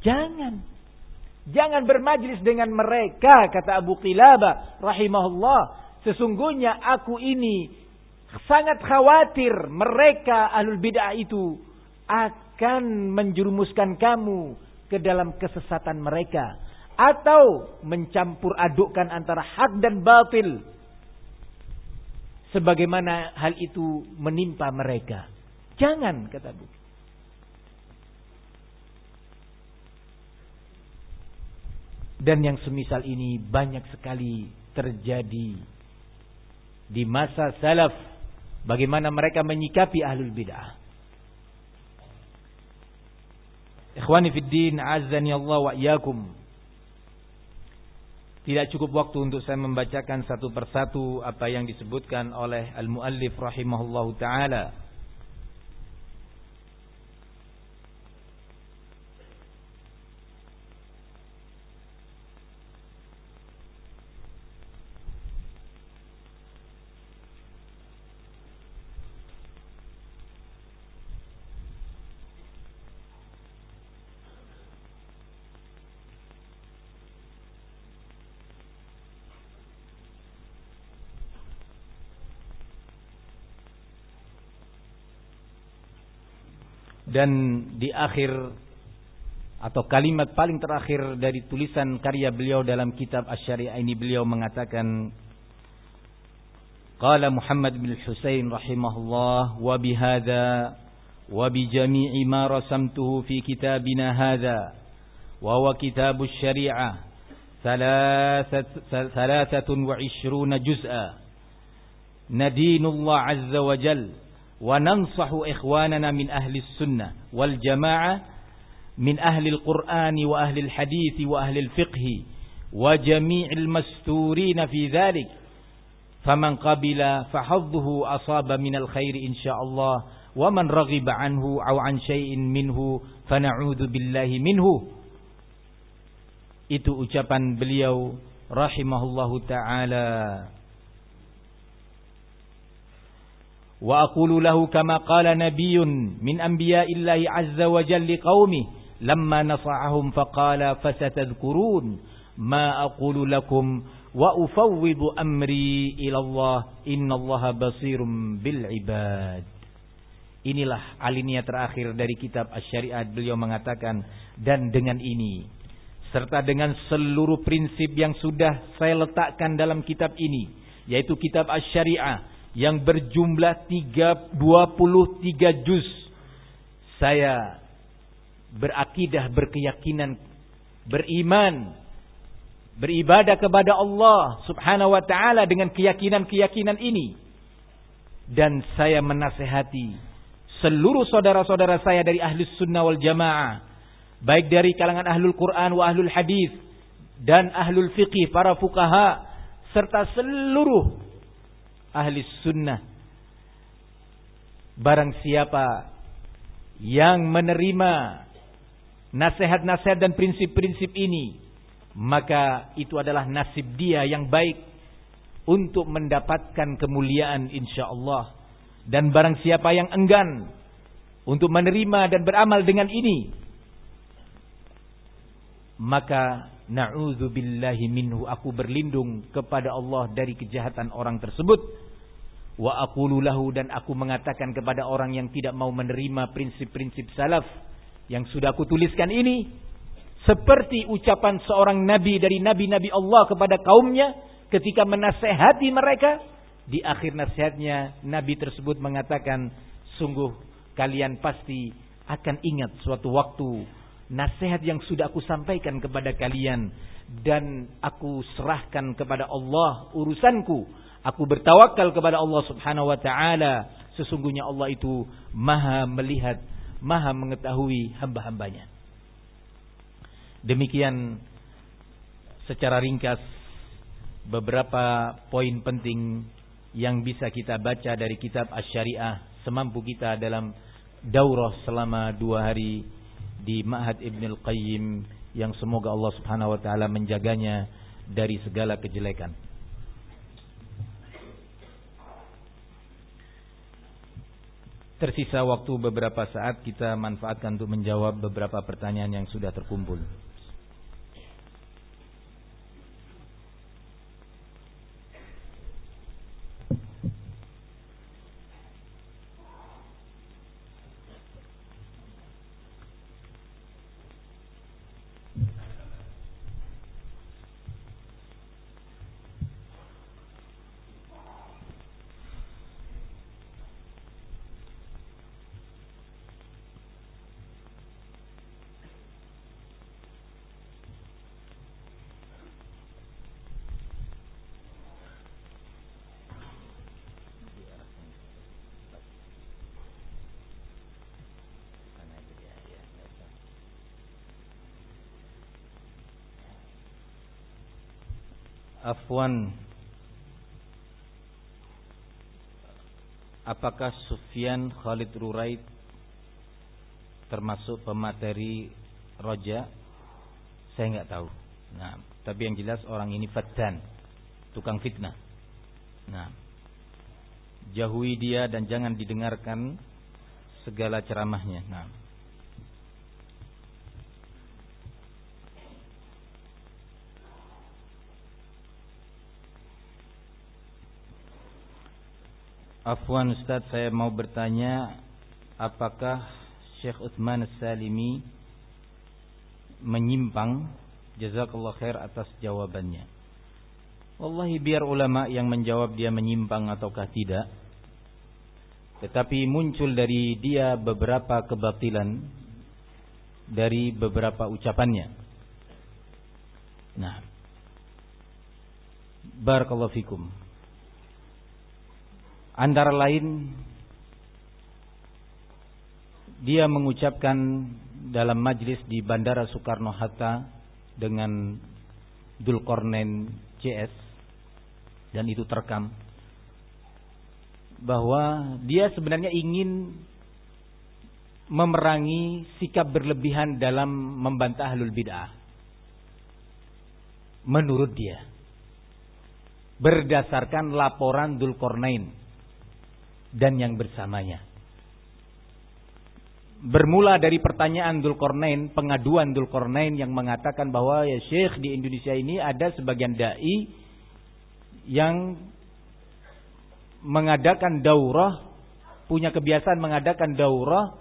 Jangan. Jangan bermajlis dengan mereka, kata Abu Qilabah rahimahullah. Sesungguhnya aku ini sangat khawatir mereka ahlul bid'ah itu akan menjerumuskan kamu ke dalam kesesatan mereka atau mencampur adukkan antara hak dan batil. Sebagaimana hal itu menimpa mereka. Jangan kata Bu dan yang semisal ini banyak sekali terjadi di masa salaf. Bagaimana mereka menyikapi ahlul bid'ah. Ikhwani fid din azani Allah wa iyyakum. Tidak cukup waktu untuk saya membacakan satu persatu apa yang disebutkan oleh al-muallif rahimahullahu taala dan di akhir atau kalimat paling terakhir dari tulisan karya beliau dalam kitab Asy-Syariah ini beliau mengatakan Qala Muhammad bin Husain rahimahullah wa bihadza wa bi jami'i ma rasamtuhu fi kitabina hadza wa huwa kitab asy-syari'ah 23 juz'a nadinullah azza wa jalla وننصح إخواننا من أهل السنة والجماعة من أهل القرآن وأهل الحديث وأهل الفقه وجميع المستورين في ذلك. فمن قبل فحظه أصاب من الخير إن شاء الله ومن رغب عنه أو عن شيء منه فنعوذ بالله منه. Itu ucapan beliau rahimahullahu taala. وأقول له كما قال نبي من أنبياء الله عز وجل لقومه لما نصعهم فقال فستذكرون ما أقول لكم وأفوض أمري إلى الله إن الله بصير بالعباد Inilah alinea terakhir dari kitab Asy-Syariat beliau mengatakan dan dengan ini serta dengan seluruh prinsip yang sudah saya letakkan dalam kitab ini yaitu kitab Asy-Syariah yang berjumlah 23 juz. Saya berakidah, berkeyakinan, beriman, beribadah kepada Allah Subhanahu wa taala dengan keyakinan-keyakinan ini. Dan saya menasehati seluruh saudara-saudara saya dari ahli sunnah wal jamaah. Baik dari kalangan ahlul Quran wa ahlul hadis dan ahlul fiqih, para fukaha serta seluruh ahli sunnah. Barang siapa yang menerima nasihat-nasihat dan prinsip-prinsip ini, maka itu adalah nasib dia yang baik untuk mendapatkan kemuliaan insya Allah. Dan barang siapa yang enggan untuk menerima dan beramal dengan ini, maka Na'udzubillahi minhu. Aku berlindung kepada Allah dari kejahatan orang tersebut. Wa aqulu lahu dan aku mengatakan kepada orang yang tidak mau menerima prinsip-prinsip salaf yang sudah aku tuliskan ini seperti ucapan seorang nabi dari nabi-nabi Allah kepada kaumnya ketika menasehati mereka di akhir nasihatnya nabi tersebut mengatakan sungguh kalian pasti akan ingat suatu waktu nasihat yang sudah aku sampaikan kepada kalian dan aku serahkan kepada Allah urusanku. Aku bertawakal kepada Allah Subhanahu wa taala. Sesungguhnya Allah itu Maha melihat, Maha mengetahui hamba-hambanya. Demikian secara ringkas beberapa poin penting yang bisa kita baca dari kitab Asy-Syariah semampu kita dalam daurah selama dua hari di Ma'had Ibn Al-Qayyim yang semoga Allah Subhanahu wa taala menjaganya dari segala kejelekan. Tersisa waktu beberapa saat kita manfaatkan untuk menjawab beberapa pertanyaan yang sudah terkumpul. Afwan Apakah Sufyan Khalid Ruraid termasuk pemateri roja? Saya nggak tahu. Nah, tapi yang jelas orang ini fatan, tukang fitnah. Nah, jauhi dia dan jangan didengarkan segala ceramahnya. Nah, Afwan Ustaz saya mau bertanya apakah Syekh Utsman Salimi menyimpang? Jazakallah khair atas jawabannya. Wallahi biar ulama yang menjawab dia menyimpang ataukah tidak tetapi muncul dari dia beberapa kebatilan dari beberapa ucapannya. Nah Barakallahu fikum Antara lain dia mengucapkan dalam majlis di Bandara Soekarno-Hatta dengan Dulkornen CS dan itu terekam bahwa dia sebenarnya ingin memerangi sikap berlebihan dalam membantah ahlul bid'ah. Menurut dia berdasarkan laporan Dulkornain dan yang bersamanya. Bermula dari pertanyaan Dulkornain, pengaduan Dulkornain yang mengatakan bahwa ya Syekh di Indonesia ini ada sebagian dai yang mengadakan daurah, punya kebiasaan mengadakan daurah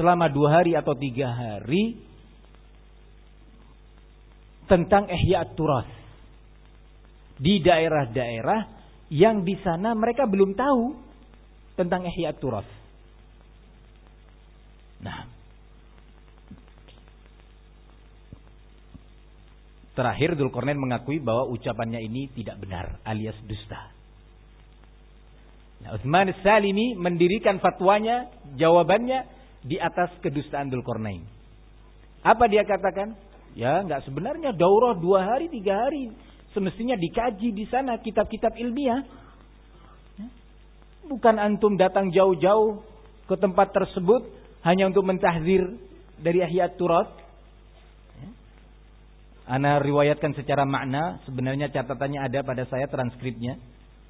selama dua hari atau tiga hari tentang ihya turas di daerah-daerah yang di sana mereka belum tahu tentang Ihya Turas. Nah, terakhir Dulkornen mengakui bahwa ucapannya ini tidak benar alias dusta. Nah, Utsman Salimi mendirikan fatwanya, jawabannya di atas kedustaan Dulkornain. Apa dia katakan? Ya, nggak sebenarnya daurah dua hari, tiga hari. Semestinya dikaji di sana kitab-kitab ilmiah. Bukan antum datang jauh-jauh ke tempat tersebut hanya untuk mentahzir dari ahiyat turat. Ana riwayatkan secara makna, sebenarnya catatannya ada pada saya transkripnya.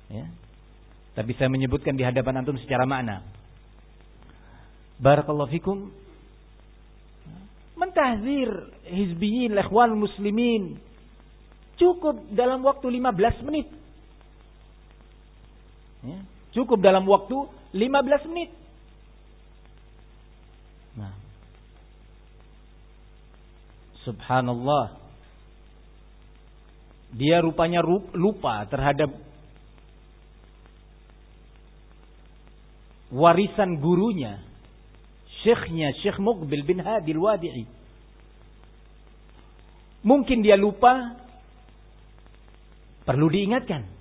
Ya. Tapi saya menyebutkan di hadapan antum secara makna. Barakallahu fikum. Mentahzir hizbiyin, ikhwan muslimin. Cukup dalam waktu 15 menit. Ya. Cukup dalam waktu 15 menit. Nah. Subhanallah. Dia rupanya lupa terhadap warisan gurunya. Syekhnya Syekh Muqbil bin Hadil Wadi'i. Mungkin dia lupa. Perlu diingatkan.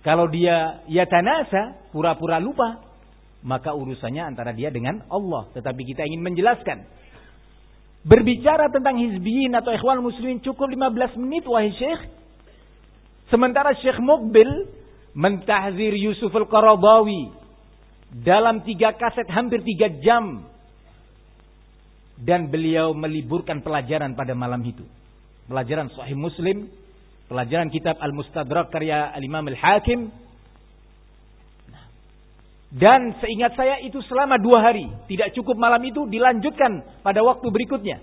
Kalau dia ya tanasa, pura-pura lupa, maka urusannya antara dia dengan Allah. Tetapi kita ingin menjelaskan. Berbicara tentang hizbiyin atau ikhwan muslimin cukup 15 menit wahai syekh. Sementara Syekh Mukbil mentahzir Yusuf al-Qaradawi dalam tiga kaset hampir tiga jam. Dan beliau meliburkan pelajaran pada malam itu. Pelajaran Sahih Muslim, pelajaran kitab Al-Mustadrak karya Al-Imam Al-Hakim. Dan seingat saya itu selama dua hari. Tidak cukup malam itu dilanjutkan pada waktu berikutnya.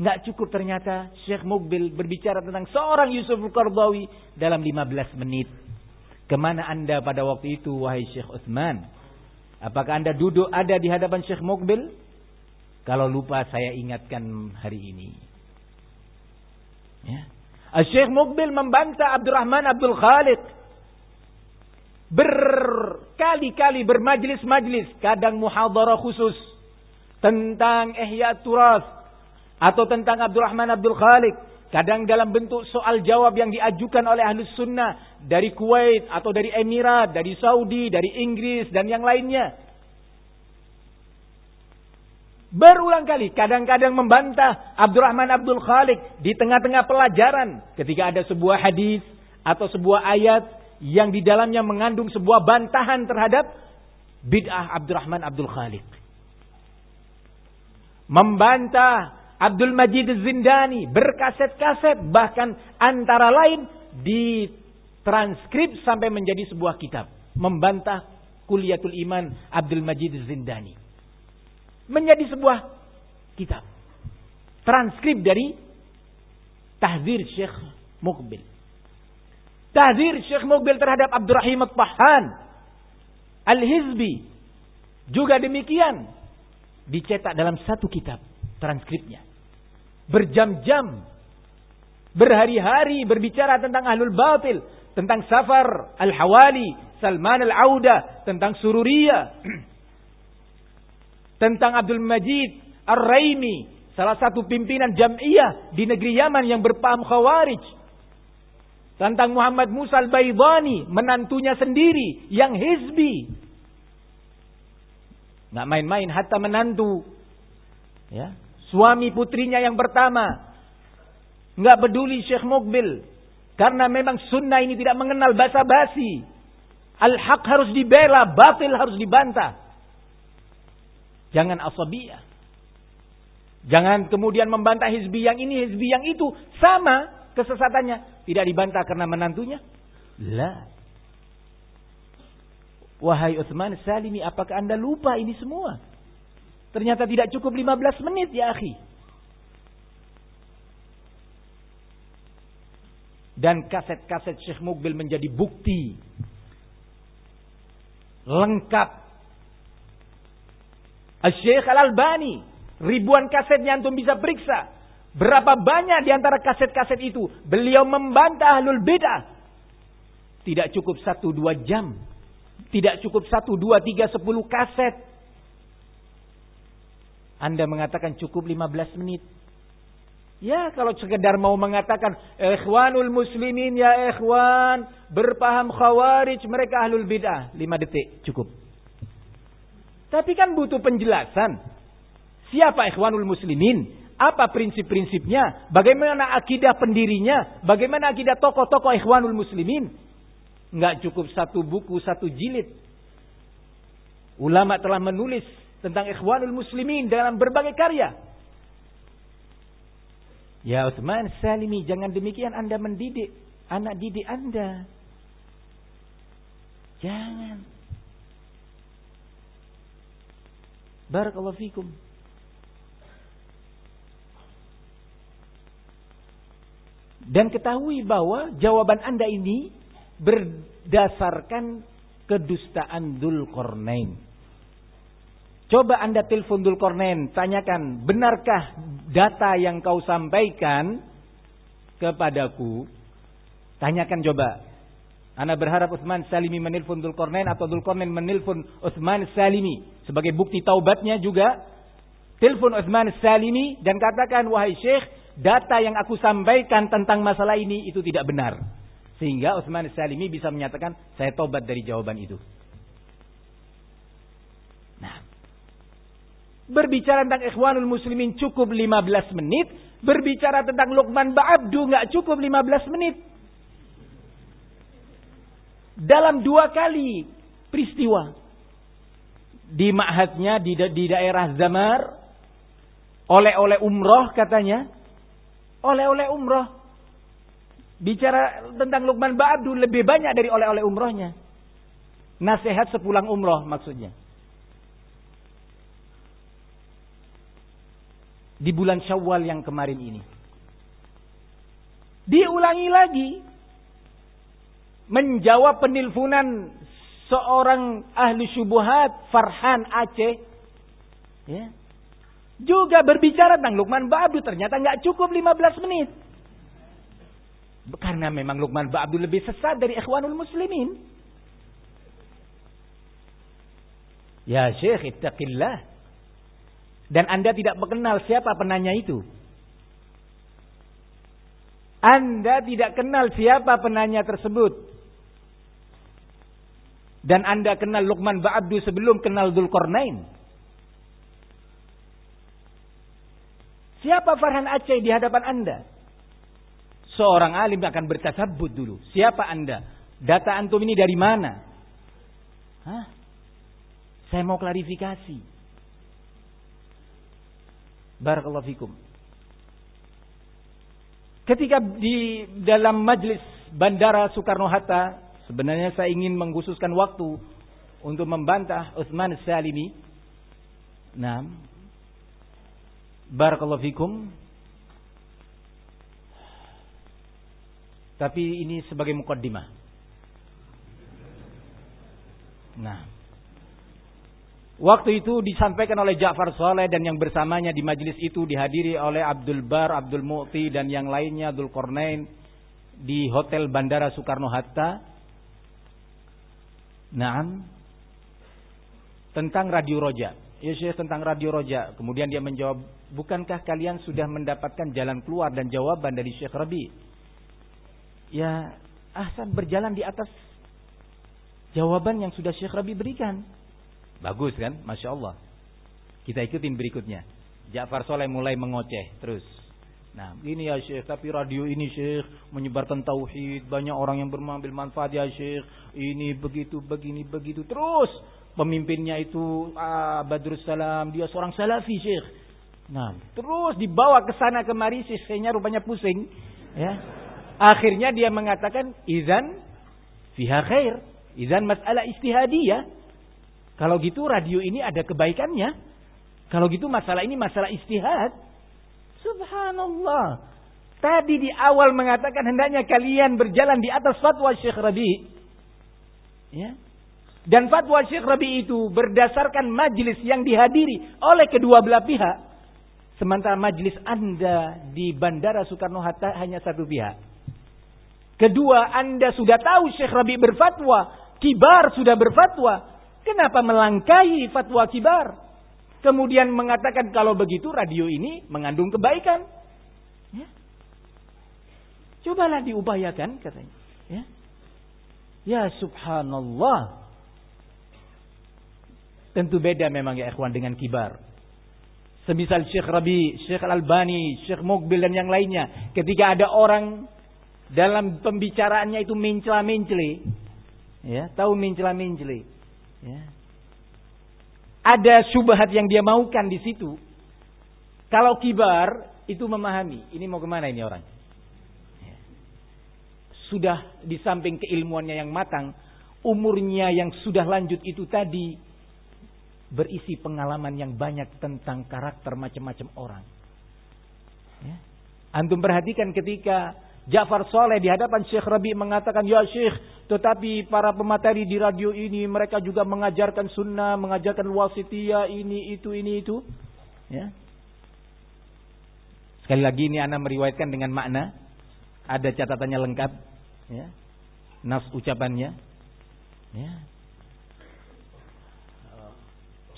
Nggak cukup ternyata Syekh Mukbil berbicara tentang seorang Yusuf Al-Qardawi dalam 15 menit. Ke mana anda pada waktu itu wahai Syekh Uthman? Apakah anda duduk ada di hadapan Syekh Mukbil? Kalau lupa saya ingatkan hari ini. Ya. Syekh Mukbil membantah Abdurrahman Abdul Khalid. Berkali-kali bermajlis-majlis. Kadang muhadarah khusus. Tentang Ihya Turas atau tentang Abdurrahman Abdul Khalik. Kadang dalam bentuk soal jawab yang diajukan oleh Ahlus Sunnah dari Kuwait atau dari Emirat, dari Saudi, dari Inggris dan yang lainnya. Berulang kali, kadang-kadang membantah Abdurrahman Abdul Khalik di tengah-tengah pelajaran ketika ada sebuah hadis atau sebuah ayat yang di dalamnya mengandung sebuah bantahan terhadap bid'ah Abdurrahman Abdul Khalik. Membantah Abdul Majid Zindani berkaset-kaset bahkan antara lain ditranskrip sampai menjadi sebuah kitab membantah Kuliatul Iman Abdul Majid Zindani menjadi sebuah kitab. Transkrip dari tahzir Syekh Mukbil tahzir Syekh Mukbil terhadap Abdurrahim At-Tahan Al-Hizbi. Juga demikian dicetak dalam satu kitab transkripnya. Berjam-jam, berhari-hari berbicara tentang ahlul batil, tentang Safar al-Hawali, Salman al-Auda, tentang Sururiyah, [clears throat] tentang Abdul Majid Ar-Raimi, salah satu pimpinan jam'iyah di negeri Yaman yang berpaham khawarij. Tentang Muhammad Musa al-Baydani, menantunya sendiri yang hizbi. Nggak main-main, hatta menantu. Ya, Suami putrinya yang pertama. Nggak peduli Syekh Mukbil. Karena memang sunnah ini tidak mengenal basa-basi. Al-haq harus dibela, batil harus dibantah. Jangan asabiyah. Jangan kemudian membantah hizbi yang ini, hizbi yang itu. Sama kesesatannya. Tidak dibantah karena menantunya. Lah. Wahai Utsman Salimi, apakah anda lupa ini semua? Ternyata tidak cukup 15 menit ya akhi. Dan kaset-kaset Syekh Mukbil menjadi bukti. Lengkap. Syekh Al-Albani. Ribuan kasetnya antum bisa periksa. Berapa banyak di antara kaset-kaset itu. Beliau membantah ahlul bid'ah. Tidak cukup satu dua jam. Tidak cukup satu dua tiga sepuluh kaset. Anda mengatakan cukup 15 menit. Ya kalau sekedar mau mengatakan ikhwanul muslimin ya ikhwan berpaham khawarij mereka ahlul bid'ah 5 detik cukup. Tapi kan butuh penjelasan. Siapa ikhwanul muslimin? Apa prinsip-prinsipnya? Bagaimana akidah pendirinya? Bagaimana akidah tokoh-tokoh ikhwanul muslimin? Enggak cukup satu buku, satu jilid. Ulama telah menulis tentang ikhwanul muslimin dalam berbagai karya. Ya Utsman Salimi, jangan demikian Anda mendidik anak didik Anda. Jangan. Barakallahu fikum. Dan ketahui bahwa jawaban Anda ini berdasarkan kedustaan Dzulqarnain. Coba Anda telepon Dulkornen, tanyakan, benarkah data yang kau sampaikan kepadaku? Tanyakan coba. Anda berharap Utsman Salimi menelpon Dulkornen atau Dulkornen menelpon Utsman Salimi sebagai bukti taubatnya juga. telepon Uthman Salimi dan katakan, wahai Syekh, data yang aku sampaikan tentang masalah ini itu tidak benar. Sehingga Uthman Salimi bisa menyatakan, saya tobat dari jawaban itu. Nah, berbicara tentang ikhwanul muslimin cukup 15 menit, berbicara tentang Luqman Ba'abdu nggak cukup 15 menit. Dalam dua kali peristiwa di ma'hadnya di, di daerah Zamar oleh-oleh umroh katanya. Oleh-oleh umroh. Bicara tentang Lukman Ba'abdu lebih banyak dari oleh-oleh umrohnya. Nasihat sepulang umroh maksudnya. Di bulan Syawal yang kemarin ini. Diulangi lagi. Menjawab penilfunan seorang ahli syubuhat Farhan Aceh. Ya juga berbicara tentang Lukman Ba'abdu ternyata nggak cukup 15 menit. Karena memang Lukman Ba'abdu lebih sesat dari ikhwanul muslimin. Ya Syekh ittaqillah. Dan Anda tidak mengenal siapa penanya itu. Anda tidak kenal siapa penanya tersebut. Dan Anda kenal Luqman Ba'abdu sebelum kenal Dulkornain. Siapa Farhan Aceh di hadapan Anda? Seorang alim akan bertasabut dulu. Siapa Anda? Data antum ini dari mana? Hah? Saya mau klarifikasi. Barakallahu fikum. Ketika di dalam majlis Bandara Soekarno-Hatta, sebenarnya saya ingin mengkhususkan waktu untuk membantah Utsman Salimi. Nah, Barakallahu fikum. Tapi ini sebagai mukaddimah. Nah. Waktu itu disampaikan oleh Ja'far Soleh dan yang bersamanya di majelis itu dihadiri oleh Abdul Bar, Abdul Mu'ti dan yang lainnya Abdul Kornain di Hotel Bandara Soekarno-Hatta. Naam. Tentang Radio Roja ya Syekh tentang Radio Roja. Kemudian dia menjawab, bukankah kalian sudah mendapatkan jalan keluar dan jawaban dari Syekh Rabi? Ya, Ahsan berjalan di atas jawaban yang sudah Syekh Rabi berikan. Bagus kan? Masya Allah. Kita ikutin berikutnya. Ja'far Soleh mulai mengoceh terus. Nah, ini ya Syekh, tapi radio ini Syekh menyebarkan tauhid, banyak orang yang bermengambil manfaat ya Syekh. Ini begitu, begini, begitu terus pemimpinnya itu ah, Badrus Salam, dia seorang salafi Syekh. Nah, terus dibawa ke sana kemari syekhnya rupanya pusing, ya. Akhirnya dia mengatakan izan fiha khair, izan masalah istihadiyah. Kalau gitu radio ini ada kebaikannya. Kalau gitu masalah ini masalah istihad. Subhanallah. Tadi di awal mengatakan hendaknya kalian berjalan di atas fatwa Syekh Rabi. Ya. Dan fatwa Syekh Rabi itu berdasarkan majlis yang dihadiri oleh kedua belah pihak. Sementara majlis Anda di Bandara Soekarno-Hatta hanya satu pihak. Kedua, Anda sudah tahu Syekh Rabi berfatwa. Kibar sudah berfatwa. Kenapa melangkahi fatwa kibar? Kemudian mengatakan kalau begitu radio ini mengandung kebaikan. Ya. Cobalah diupayakan katanya. Ya, ya subhanallah. Tentu beda memang ya ikhwan dengan kibar. Semisal Syekh Rabi, Syekh Al-Albani, Syekh Mukbil dan yang lainnya. Ketika ada orang dalam pembicaraannya itu mencela-mencele. Ya, tahu mencela-mencele. Ya. Ada syubhat yang dia maukan di situ. Kalau kibar itu memahami. Ini mau ke mana ini orang? Ya. Sudah di samping keilmuannya yang matang. Umurnya yang sudah lanjut itu tadi berisi pengalaman yang banyak tentang karakter macam-macam orang. Ya. Antum perhatikan ketika Ja'far Soleh di hadapan Syekh Rabi mengatakan, Ya Syekh, tetapi para pemateri di radio ini mereka juga mengajarkan sunnah, mengajarkan wasitiyah, ini, itu, ini, itu. Ya. Sekali lagi ini Anda meriwayatkan dengan makna. Ada catatannya lengkap. Ya. Nas ucapannya. Ya.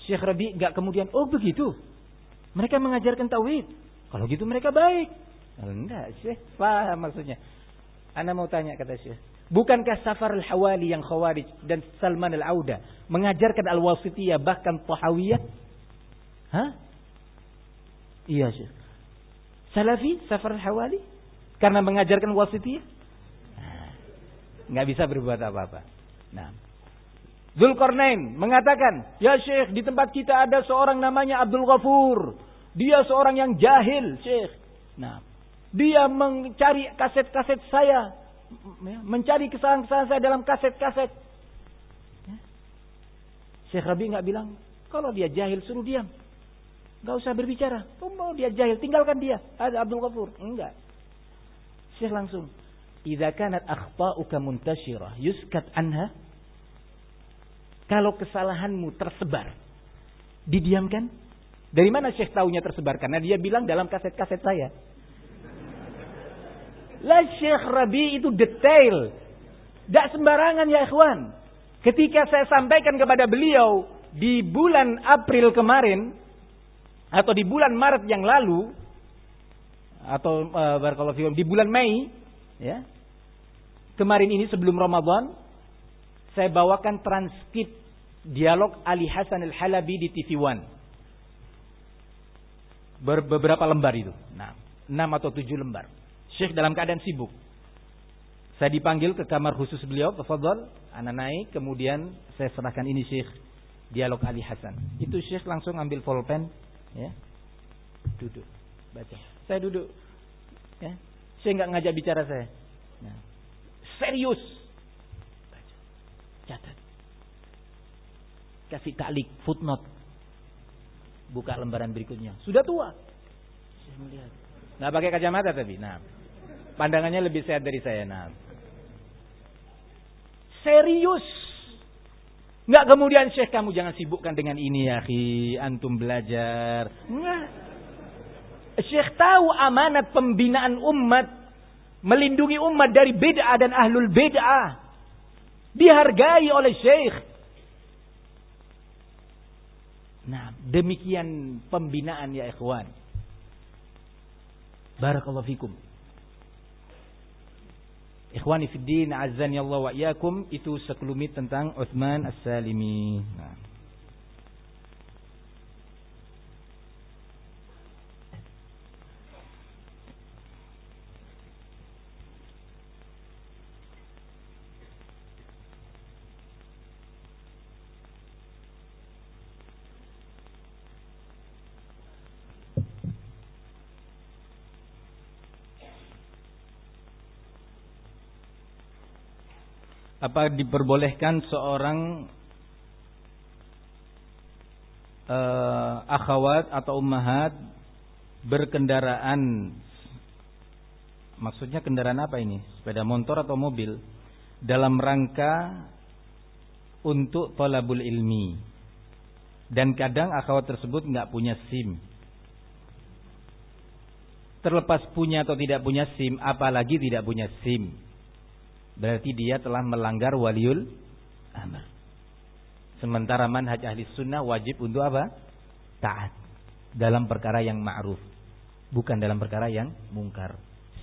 Syekh Rabi nggak kemudian, oh begitu.
Mereka mengajarkan tauhid. Kalau gitu mereka baik. Enggak, Syekh. Paham maksudnya. Anda mau tanya kata Syekh. Bukankah Safar al-Hawali yang Khawarij dan Salman al-Auda mengajarkan al-Wasitiyah bahkan Tahawiyah? Hah? Iya, Syekh. Salafi Safar al-Hawali karena mengajarkan Wasitiyah? Nah, nggak bisa berbuat apa-apa. Nah, Zulkarnain mengatakan, "Ya Syekh, di tempat kita ada seorang namanya Abdul Ghafur. Dia seorang yang jahil, Syekh." Nah, dia mencari kaset-kaset saya, ya, mencari kesalahan-kesalahan saya dalam kaset-kaset. Ya. Syekh Rabi nggak bilang, kalau dia jahil suruh diam. Gak usah berbicara. Oh, mau dia jahil, tinggalkan dia. Ada Abdul Ghafur. Enggak. Syekh langsung. Idza kanat akhta'uka muntashirah yuskat anha. Kalau kesalahanmu tersebar, didiamkan. Dari mana Syekh tahunya tersebar? Karena dia bilang dalam kaset-kaset saya. Lah Syekh Rabi itu detail. Tidak sembarangan ya ikhwan. Ketika saya sampaikan kepada beliau di bulan April kemarin atau di bulan Maret yang lalu atau uh, di bulan Mei ya. Kemarin ini sebelum Ramadan saya bawakan transkrip dialog Ali Hasan Al-Halabi di TV One. Beberapa lembar itu. Nah, enam atau tujuh lembar. Syekh dalam keadaan sibuk. Saya dipanggil ke kamar khusus beliau, tafadhol, anak naik, kemudian saya serahkan ini Syekh dialog Ali Hasan. Itu Syekh langsung ambil pulpen, ya. Duduk, baca. Saya duduk. Ya. Saya nggak ngajak bicara saya. Nah. Serius. Baca. Catat. Kasih taklik, footnote. Buka lembaran berikutnya. Sudah tua. Saya melihat. Nggak pakai kacamata tapi. Nah, Pandangannya lebih sehat dari saya. Nah. Serius. Nggak kemudian Syekh kamu jangan sibukkan dengan ini ya khi. Antum belajar. Nggak. Syekh tahu amanat pembinaan umat. Melindungi umat dari bid'ah dan ahlul bid'ah. Dihargai oleh Syekh. Nah, demikian pembinaan ya ikhwan. Barakallahu fikum. Ikhwani fiddin azan ya Allah wa iyyakum itu sekelumit tentang Utsman As-Salimi. Nah. Apa diperbolehkan seorang uh, akhwat atau ummahat berkendaraan? Maksudnya kendaraan apa ini? Sepeda motor atau mobil? Dalam rangka untuk tolabul ilmi. Dan kadang akhwat tersebut nggak punya SIM. Terlepas punya atau tidak punya SIM apalagi tidak punya SIM Berarti dia telah melanggar waliul amr. Sementara manhaj ahli sunnah wajib untuk apa? Taat. Dalam perkara yang ma'ruf. Bukan dalam perkara yang mungkar.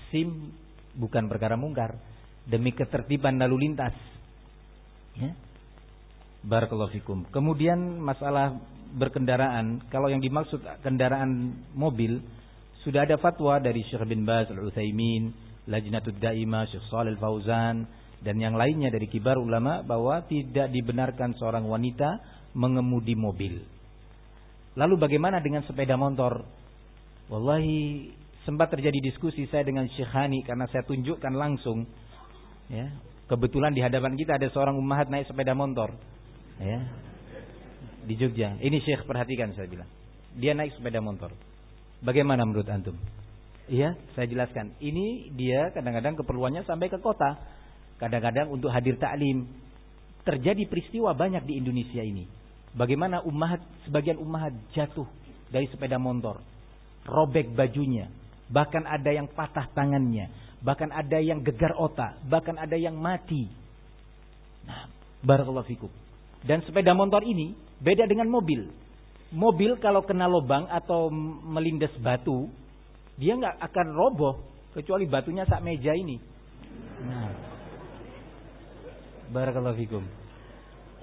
Sim bukan perkara mungkar. Demi ketertiban lalu lintas. Ya. Barakallahu fikum. Kemudian masalah berkendaraan. Kalau yang dimaksud kendaraan mobil. Sudah ada fatwa dari Syekh bin Baz al-Uthaymin Lajnatud Daimah, Syekh Shalal Fauzan dan yang lainnya dari kibar ulama bahwa tidak dibenarkan seorang wanita mengemudi mobil. Lalu bagaimana dengan sepeda motor? Wallahi sempat terjadi diskusi saya dengan Syekh Hani karena saya tunjukkan langsung ya. Kebetulan di hadapan kita ada seorang ummahat naik sepeda motor. Ya. Di Jogja. Ini Syekh perhatikan saya bilang. Dia naik sepeda motor. Bagaimana menurut antum? Iya, saya jelaskan. Ini dia kadang-kadang keperluannya sampai ke kota. Kadang-kadang untuk hadir taklim. Terjadi peristiwa banyak di Indonesia ini. Bagaimana ummahat, sebagian ummahat jatuh dari sepeda motor. Robek bajunya. Bahkan ada yang patah tangannya. Bahkan ada yang gegar otak. Bahkan ada yang mati. Nah, barakallahu fikum. Dan sepeda motor ini beda dengan mobil. mobil kalau kena lubang atau melindas batu, dia nggak akan roboh kecuali batunya sak meja ini. Nah. Barakallahu fikum.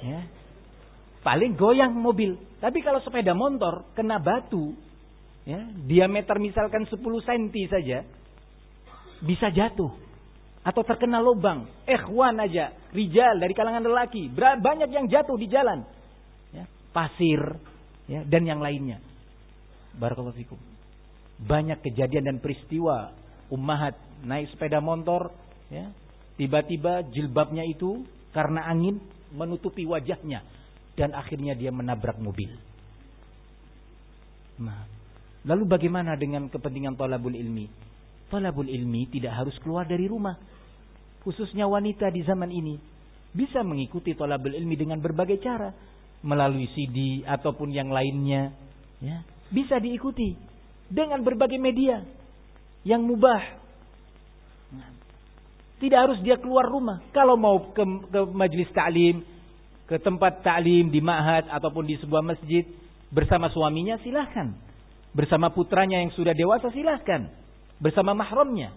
Ya. Paling goyang mobil. Tapi kalau sepeda motor kena batu, ya, diameter misalkan 10 cm saja bisa jatuh atau terkena lubang. Ikhwan aja, rijal dari kalangan lelaki, banyak yang jatuh di jalan. Ya, pasir ya, dan yang lainnya. Barakallahu fikum. Banyak kejadian dan peristiwa ummahat naik sepeda motor ya, tiba-tiba jilbabnya itu karena angin menutupi wajahnya dan akhirnya dia menabrak mobil. Nah, lalu bagaimana dengan kepentingan talabul ilmi? Talabul ilmi tidak harus keluar dari rumah. Khususnya wanita di zaman ini bisa mengikuti talabul ilmi dengan berbagai cara, melalui CD ataupun yang lainnya, ya. Bisa diikuti dengan berbagai media yang mubah. Tidak harus dia keluar rumah. Kalau mau ke, ke majlis ta'lim, ke tempat ta'lim di ma'had ataupun di sebuah masjid bersama suaminya silahkan. Bersama putranya yang sudah dewasa silahkan. Bersama mahramnya.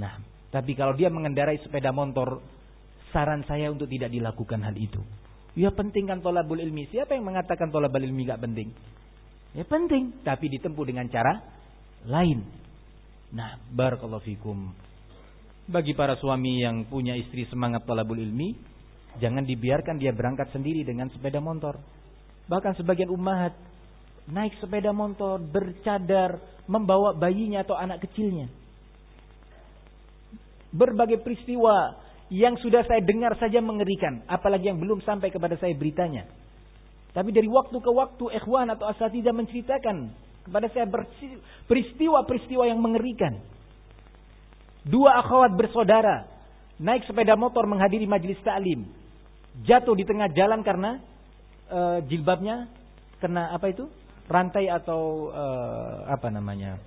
Nah, tapi kalau dia mengendarai sepeda motor, saran saya untuk tidak dilakukan hal itu. Ya penting kan tolabul ilmi. Siapa yang mengatakan tolabul ilmi gak penting? Ya penting, tapi ditempuh dengan cara lain. Nah, barakallahu fikum. Bagi para suami yang punya istri semangat tolabul ilmi, Jangan dibiarkan dia berangkat sendiri dengan sepeda motor. Bahkan sebagian ummahat naik sepeda motor, bercadar, membawa bayinya atau anak kecilnya. Berbagai peristiwa yang sudah saya dengar saja mengerikan, apalagi yang belum sampai kepada saya beritanya. Tapi dari waktu ke waktu ikhwan atau asatidah menceritakan kepada saya peristiwa-peristiwa yang mengerikan. Dua akhwat bersaudara naik sepeda motor menghadiri majelis taklim jatuh di tengah jalan karena e, jilbabnya kena apa itu rantai atau e, apa namanya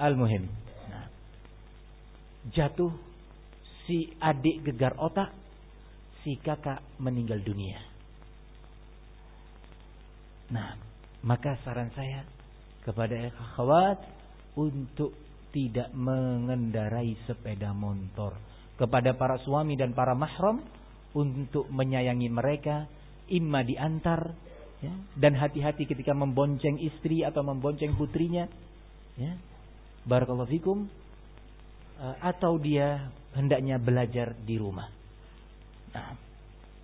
al-muhim. Nah, jatuh si adik gegar otak, si kakak meninggal dunia. Nah, maka saran saya kepada akhwat untuk tidak mengendarai sepeda motor. Kepada para suami dan para mahram untuk menyayangi mereka, imma diantar, ya, dan hati-hati ketika membonceng istri atau membonceng putrinya, ya, barakallahu fikum, uh, atau dia hendaknya belajar di rumah. Nah,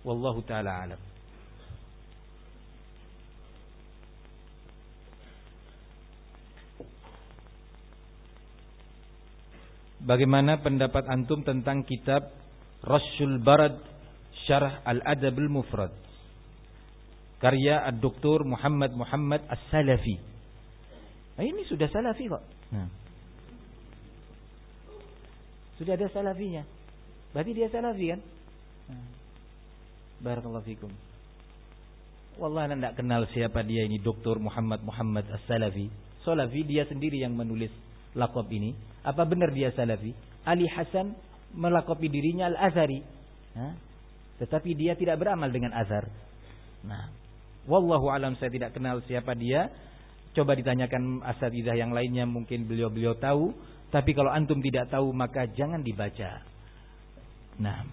wallahu taala alam. Bagaimana pendapat antum tentang kitab Rasul Barad Syarah Al-Adab Al-Mufrad karya Dr. Muhammad Muhammad As-Salafi. Nah, ini sudah salafi kok. Nah. Sudah ada salafinya. Berarti dia salafi kan? Nah. Barakallahu fikum. Wallah anda tidak kenal siapa dia ini Dr. Muhammad Muhammad As-Salafi. Salafi dia sendiri yang menulis lakop ini. Apa benar dia salafi? Ali Hasan melakopi dirinya Al-Azhari. Nah. Tetapi dia tidak beramal dengan azhar. Nah, wallahu alam saya tidak kenal siapa dia. Coba ditanyakan asatidah yang lainnya mungkin beliau-beliau tahu. Tapi kalau antum tidak tahu maka jangan dibaca. Nah,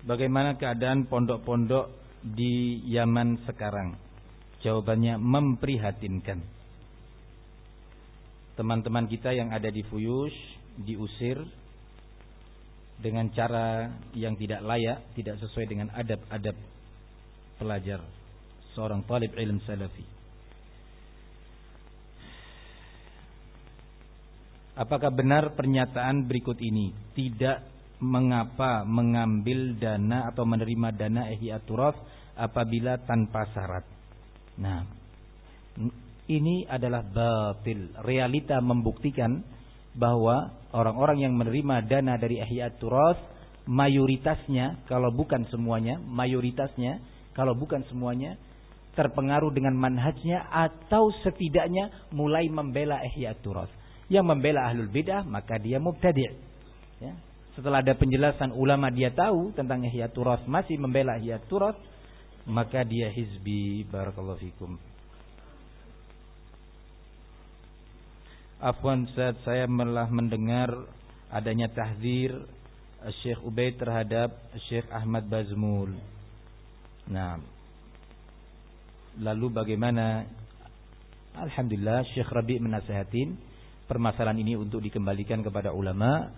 Bagaimana keadaan pondok-pondok di Yaman sekarang? Jawabannya memprihatinkan. Teman-teman kita yang ada di Fuyush diusir dengan cara yang tidak layak, tidak sesuai dengan adab-adab pelajar seorang talib ilm salafi. Apakah benar pernyataan berikut ini? Tidak mengapa mengambil dana atau menerima dana ihya turaf apabila tanpa syarat. Nah, ini adalah batil. Realita membuktikan bahwa orang-orang yang menerima dana dari ihya turaf mayoritasnya kalau bukan semuanya, mayoritasnya Kalau bukan semuanya terpengaruh dengan manhajnya atau setidaknya mulai membela ihya turas. Yang membela ahlul bidah maka dia mubtadi'. Ya. Setelah ada penjelasan ulama dia tahu tentang ihya turas masih membela ihya turas maka dia hizbi barakallahu fikum. Afwan saat saya malah mendengar adanya tahzir Syekh Ubaid terhadap Syekh Ahmad Bazmul. Nah, lalu bagaimana? Alhamdulillah Syekh Rabi menasehatin permasalahan ini untuk dikembalikan kepada ulama.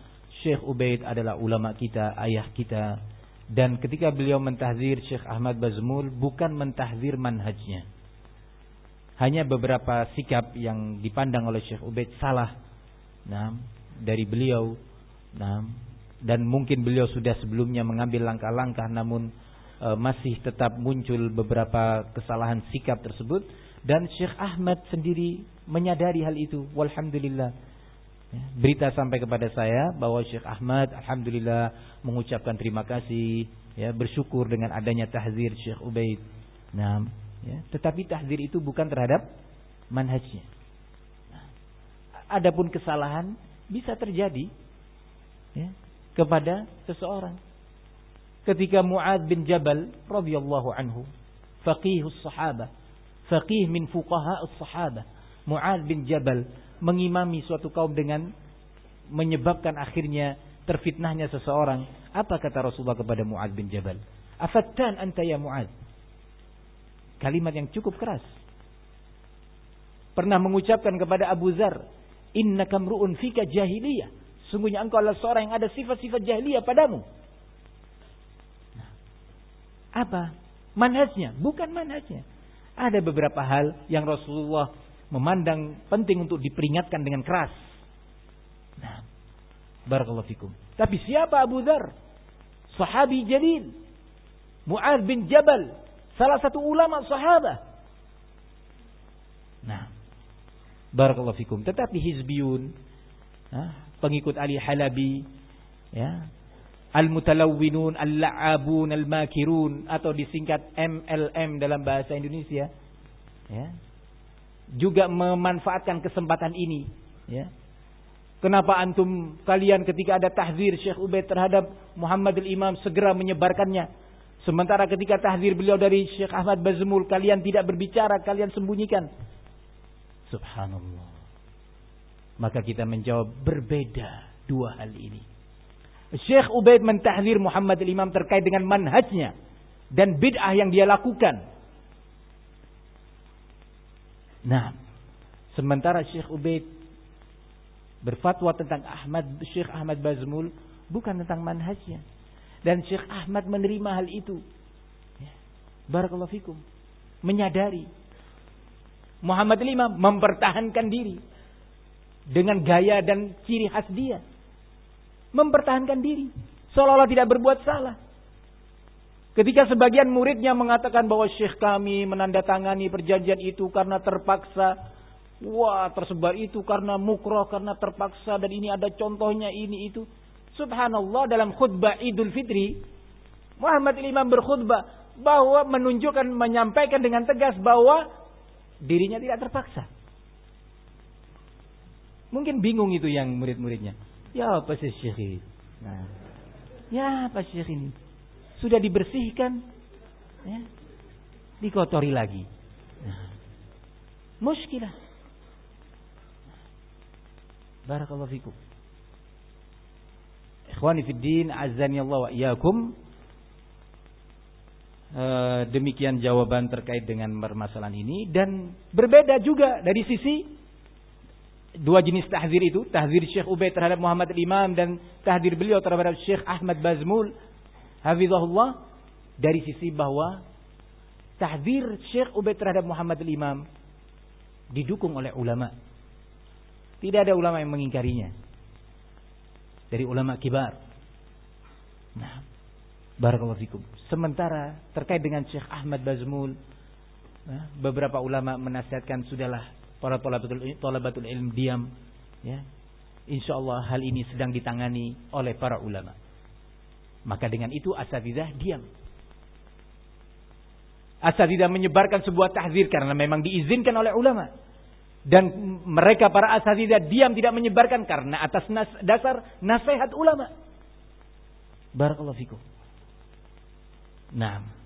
Syekh Ubaid adalah ulama kita, ayah kita. Dan ketika beliau mentahzir Syekh Ahmad Bazmul bukan mentahzir manhajnya. Hanya beberapa sikap yang dipandang oleh Syekh Ubaid salah nah, dari beliau nah, dan mungkin beliau sudah sebelumnya mengambil langkah-langkah namun e, masih tetap muncul beberapa kesalahan sikap tersebut. Dan Syekh Ahmad sendiri menyadari hal itu. Walhamdulillah berita sampai kepada saya bahwa Syekh Ahmad alhamdulillah mengucapkan terima kasih ya bersyukur dengan adanya tahzir Syekh Ubaid nah Ya, tetapi tahdir itu bukan terhadap manhajnya. Nah, adapun kesalahan bisa terjadi ya, kepada seseorang. Ketika Muad bin Jabal radhiyallahu anhu, faqihus sahabah, faqih min fuqaha sahabah, Muad bin Jabal mengimami suatu kaum dengan menyebabkan akhirnya terfitnahnya seseorang. Apa kata Rasulullah kepada Muad bin Jabal? Afattan anta ya Muad? Kalimat yang cukup keras. Pernah mengucapkan kepada Abu Zar, Inna kamru'un fika jahiliyah. Sungguhnya engkau adalah seorang yang ada sifat-sifat jahiliyah padamu. Nah, apa? Manhajnya? Bukan manhajnya. Ada beberapa hal yang Rasulullah memandang penting untuk diperingatkan dengan keras. Nah, barakallahu fikum. Tapi siapa Abu Dhar? Sahabi jalil. Mu'ad bin Jabal Salah satu ulama sahabat. Nah, barakallahu fikum. Tetapi hizbiyun, nah, pengikut Ali Halabi, ya, al-mutalawwinun, al-la'abun, al-makirun atau disingkat MLM dalam bahasa Indonesia, ya. Juga memanfaatkan kesempatan ini, ya. Kenapa antum kalian ketika ada tahzir Syekh Ubaid terhadap Muhammad al-Imam segera menyebarkannya? Sementara ketika tahzir beliau dari Syekh Ahmad Bazmul, kalian tidak berbicara, kalian sembunyikan. Subhanallah. Maka kita menjawab berbeda dua hal ini. Syekh Ubaid mentahzir Muhammad al-Imam terkait dengan manhajnya dan bid'ah yang dia lakukan. Nah, sementara Syekh Ubaid berfatwa tentang Ahmad Syekh Ahmad Bazmul bukan tentang manhajnya. Dan Syekh Ahmad menerima hal itu. Ya. Barakallahu fikum. Menyadari. Muhammad Lima mempertahankan diri. Dengan gaya dan ciri khas dia. Mempertahankan diri. Seolah-olah tidak berbuat salah. Ketika sebagian muridnya mengatakan bahwa syekh kami menandatangani perjanjian itu karena terpaksa. Wah tersebar itu karena mukroh, karena terpaksa. Dan ini ada contohnya ini itu. Subhanallah dalam khutbah Idul Fitri Muhammad Imam berkhutbah bahwa menunjukkan menyampaikan dengan tegas bahwa dirinya tidak terpaksa. Mungkin bingung itu yang murid-muridnya. Ya apa sih syekh Nah, ya apa syekh ini? Sudah dibersihkan, ya, dikotori lagi. Nah, muskilah. Barakallahu fikum. Ikhwani fid din, azani Allah wa iyyakum. E, demikian jawaban terkait dengan permasalahan ini dan berbeda juga dari sisi dua jenis tahzir itu, tahzir Syekh Ubaid terhadap Muhammad al-Imam dan tahzir beliau terhadap Syekh Ahmad Bazmul hafizahullah dari sisi bahwa tahzir Syekh Ubaid terhadap Muhammad al-Imam didukung oleh ulama. Tidak ada ulama yang mengingkarinya dari ulama kibar. Nah, barakallahu fikum. Sementara terkait dengan Syekh Ahmad Bazmul, nah, beberapa ulama menasihatkan sudahlah para talabatul talabatul ilm diam, ya. Insyaallah hal ini sedang ditangani oleh para ulama. Maka dengan itu asatidzah diam. Asatidah menyebarkan sebuah tahzir karena memang diizinkan oleh ulama. Dan mereka para asatidah diam tidak menyebarkan karena atas nas dasar nasihat ulama. Barakallahu fikum. Nah.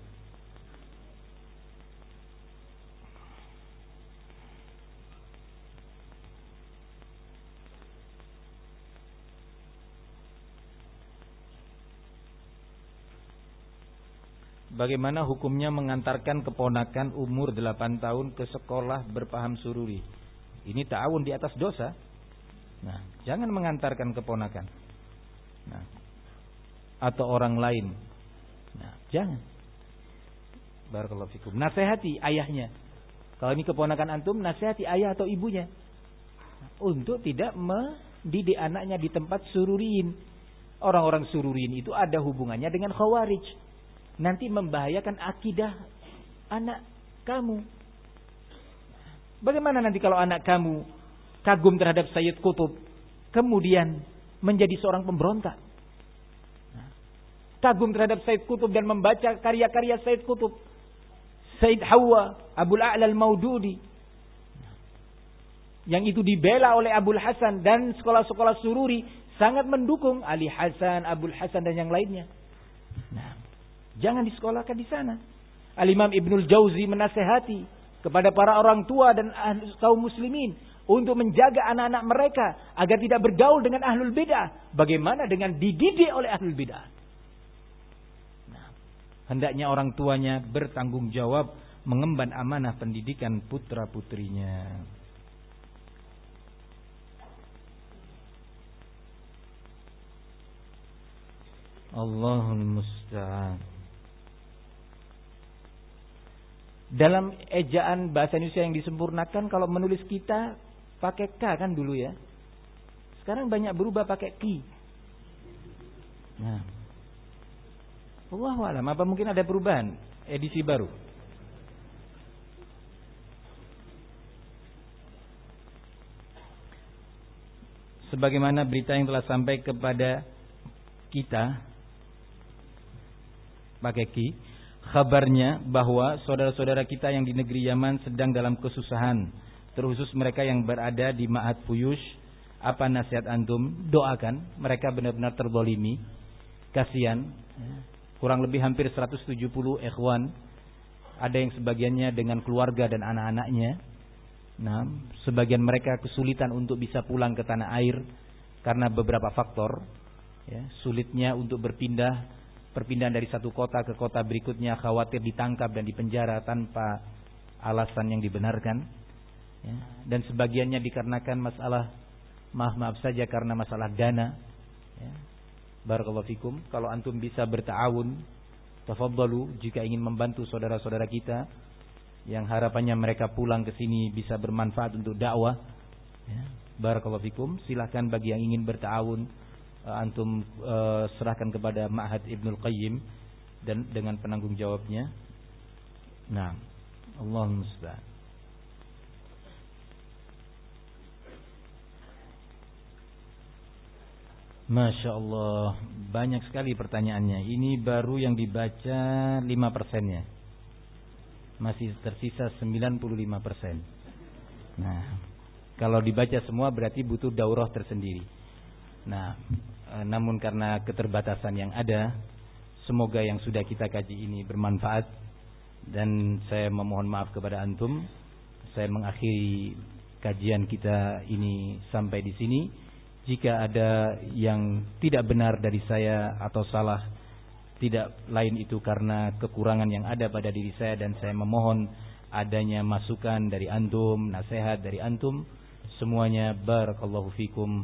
Bagaimana hukumnya mengantarkan keponakan umur 8 tahun ke sekolah berpaham sururi? Ini ta'awun di atas dosa. Nah, jangan mengantarkan keponakan. Nah, atau orang lain. Nah, jangan. Barakallahu fikum. Nasihati ayahnya. Kalau ini keponakan antum, nasihati ayah atau ibunya. Untuk tidak mendidik anaknya di tempat sururin. Orang-orang sururin itu ada hubungannya dengan khawarij nanti membahayakan akidah anak kamu. Bagaimana nanti kalau anak kamu kagum terhadap Sayyid Kutub, kemudian menjadi seorang pemberontak? Kagum terhadap Sayyid Kutub dan membaca karya-karya Sayyid Kutub. Sayyid Hawa, Abul A'la al-Maududi. Yang itu dibela oleh Abul Hasan dan sekolah-sekolah sururi sangat mendukung Ali Hasan, Abul Hasan dan yang lainnya. Nah, Jangan disekolahkan di sana. Al-Imam Ibnul Jauzi menasehati kepada para orang tua dan kaum muslimin untuk menjaga anak-anak mereka agar tidak bergaul dengan ahlul bidah. Bagaimana dengan dididik oleh ahlul bidah? Nah, hendaknya orang tuanya bertanggung jawab mengemban amanah pendidikan putra-putrinya. Allahul musta'an. Dalam ejaan bahasa Indonesia yang disempurnakan kalau menulis kita pakai K kan dulu ya. Sekarang banyak berubah pakai Ki. Nah. Allah alam, apa mungkin ada perubahan edisi baru? Sebagaimana berita yang telah sampai kepada kita pakai ki kabarnya bahwa saudara-saudara kita yang di negeri Yaman sedang dalam kesusahan, terkhusus mereka yang berada di Ma'at Fuyush. Apa nasihat antum? Doakan, mereka benar-benar terzolimi. Kasihan. Kurang lebih hampir 170 ikhwan. Ada yang sebagiannya dengan keluarga dan anak-anaknya. Nah, sebagian mereka kesulitan untuk bisa pulang ke tanah air karena beberapa faktor. Ya, sulitnya untuk berpindah perpindahan dari satu kota ke kota berikutnya khawatir ditangkap dan dipenjara tanpa alasan yang dibenarkan ya. dan sebagiannya dikarenakan masalah maaf maaf saja karena masalah dana ya. barakallahu fikum kalau antum bisa bertawun tafadhalu jika ingin membantu saudara-saudara kita yang harapannya mereka pulang ke sini bisa bermanfaat untuk dakwah ya. barakallahu fikum silahkan bagi yang ingin bertawun Eh, antum uh, serahkan kepada Ma'had Ibnul Qayyim dan dengan penanggung jawabnya. Nah, Allah musta'an. Masya Allah Banyak sekali pertanyaannya. Ini baru yang dibaca 5 persennya. Masih tersisa 95 persen. Nah Kalau dibaca semua berarti butuh daurah tersendiri. Nah Eh, namun karena keterbatasan yang ada, semoga yang sudah kita kaji ini bermanfaat dan saya memohon maaf kepada antum. Saya mengakhiri kajian kita ini sampai di sini. Jika ada yang tidak benar dari saya atau salah, tidak lain itu karena kekurangan yang ada pada diri saya dan saya memohon adanya masukan dari antum, nasihat dari antum. Semuanya barakallahu fikum.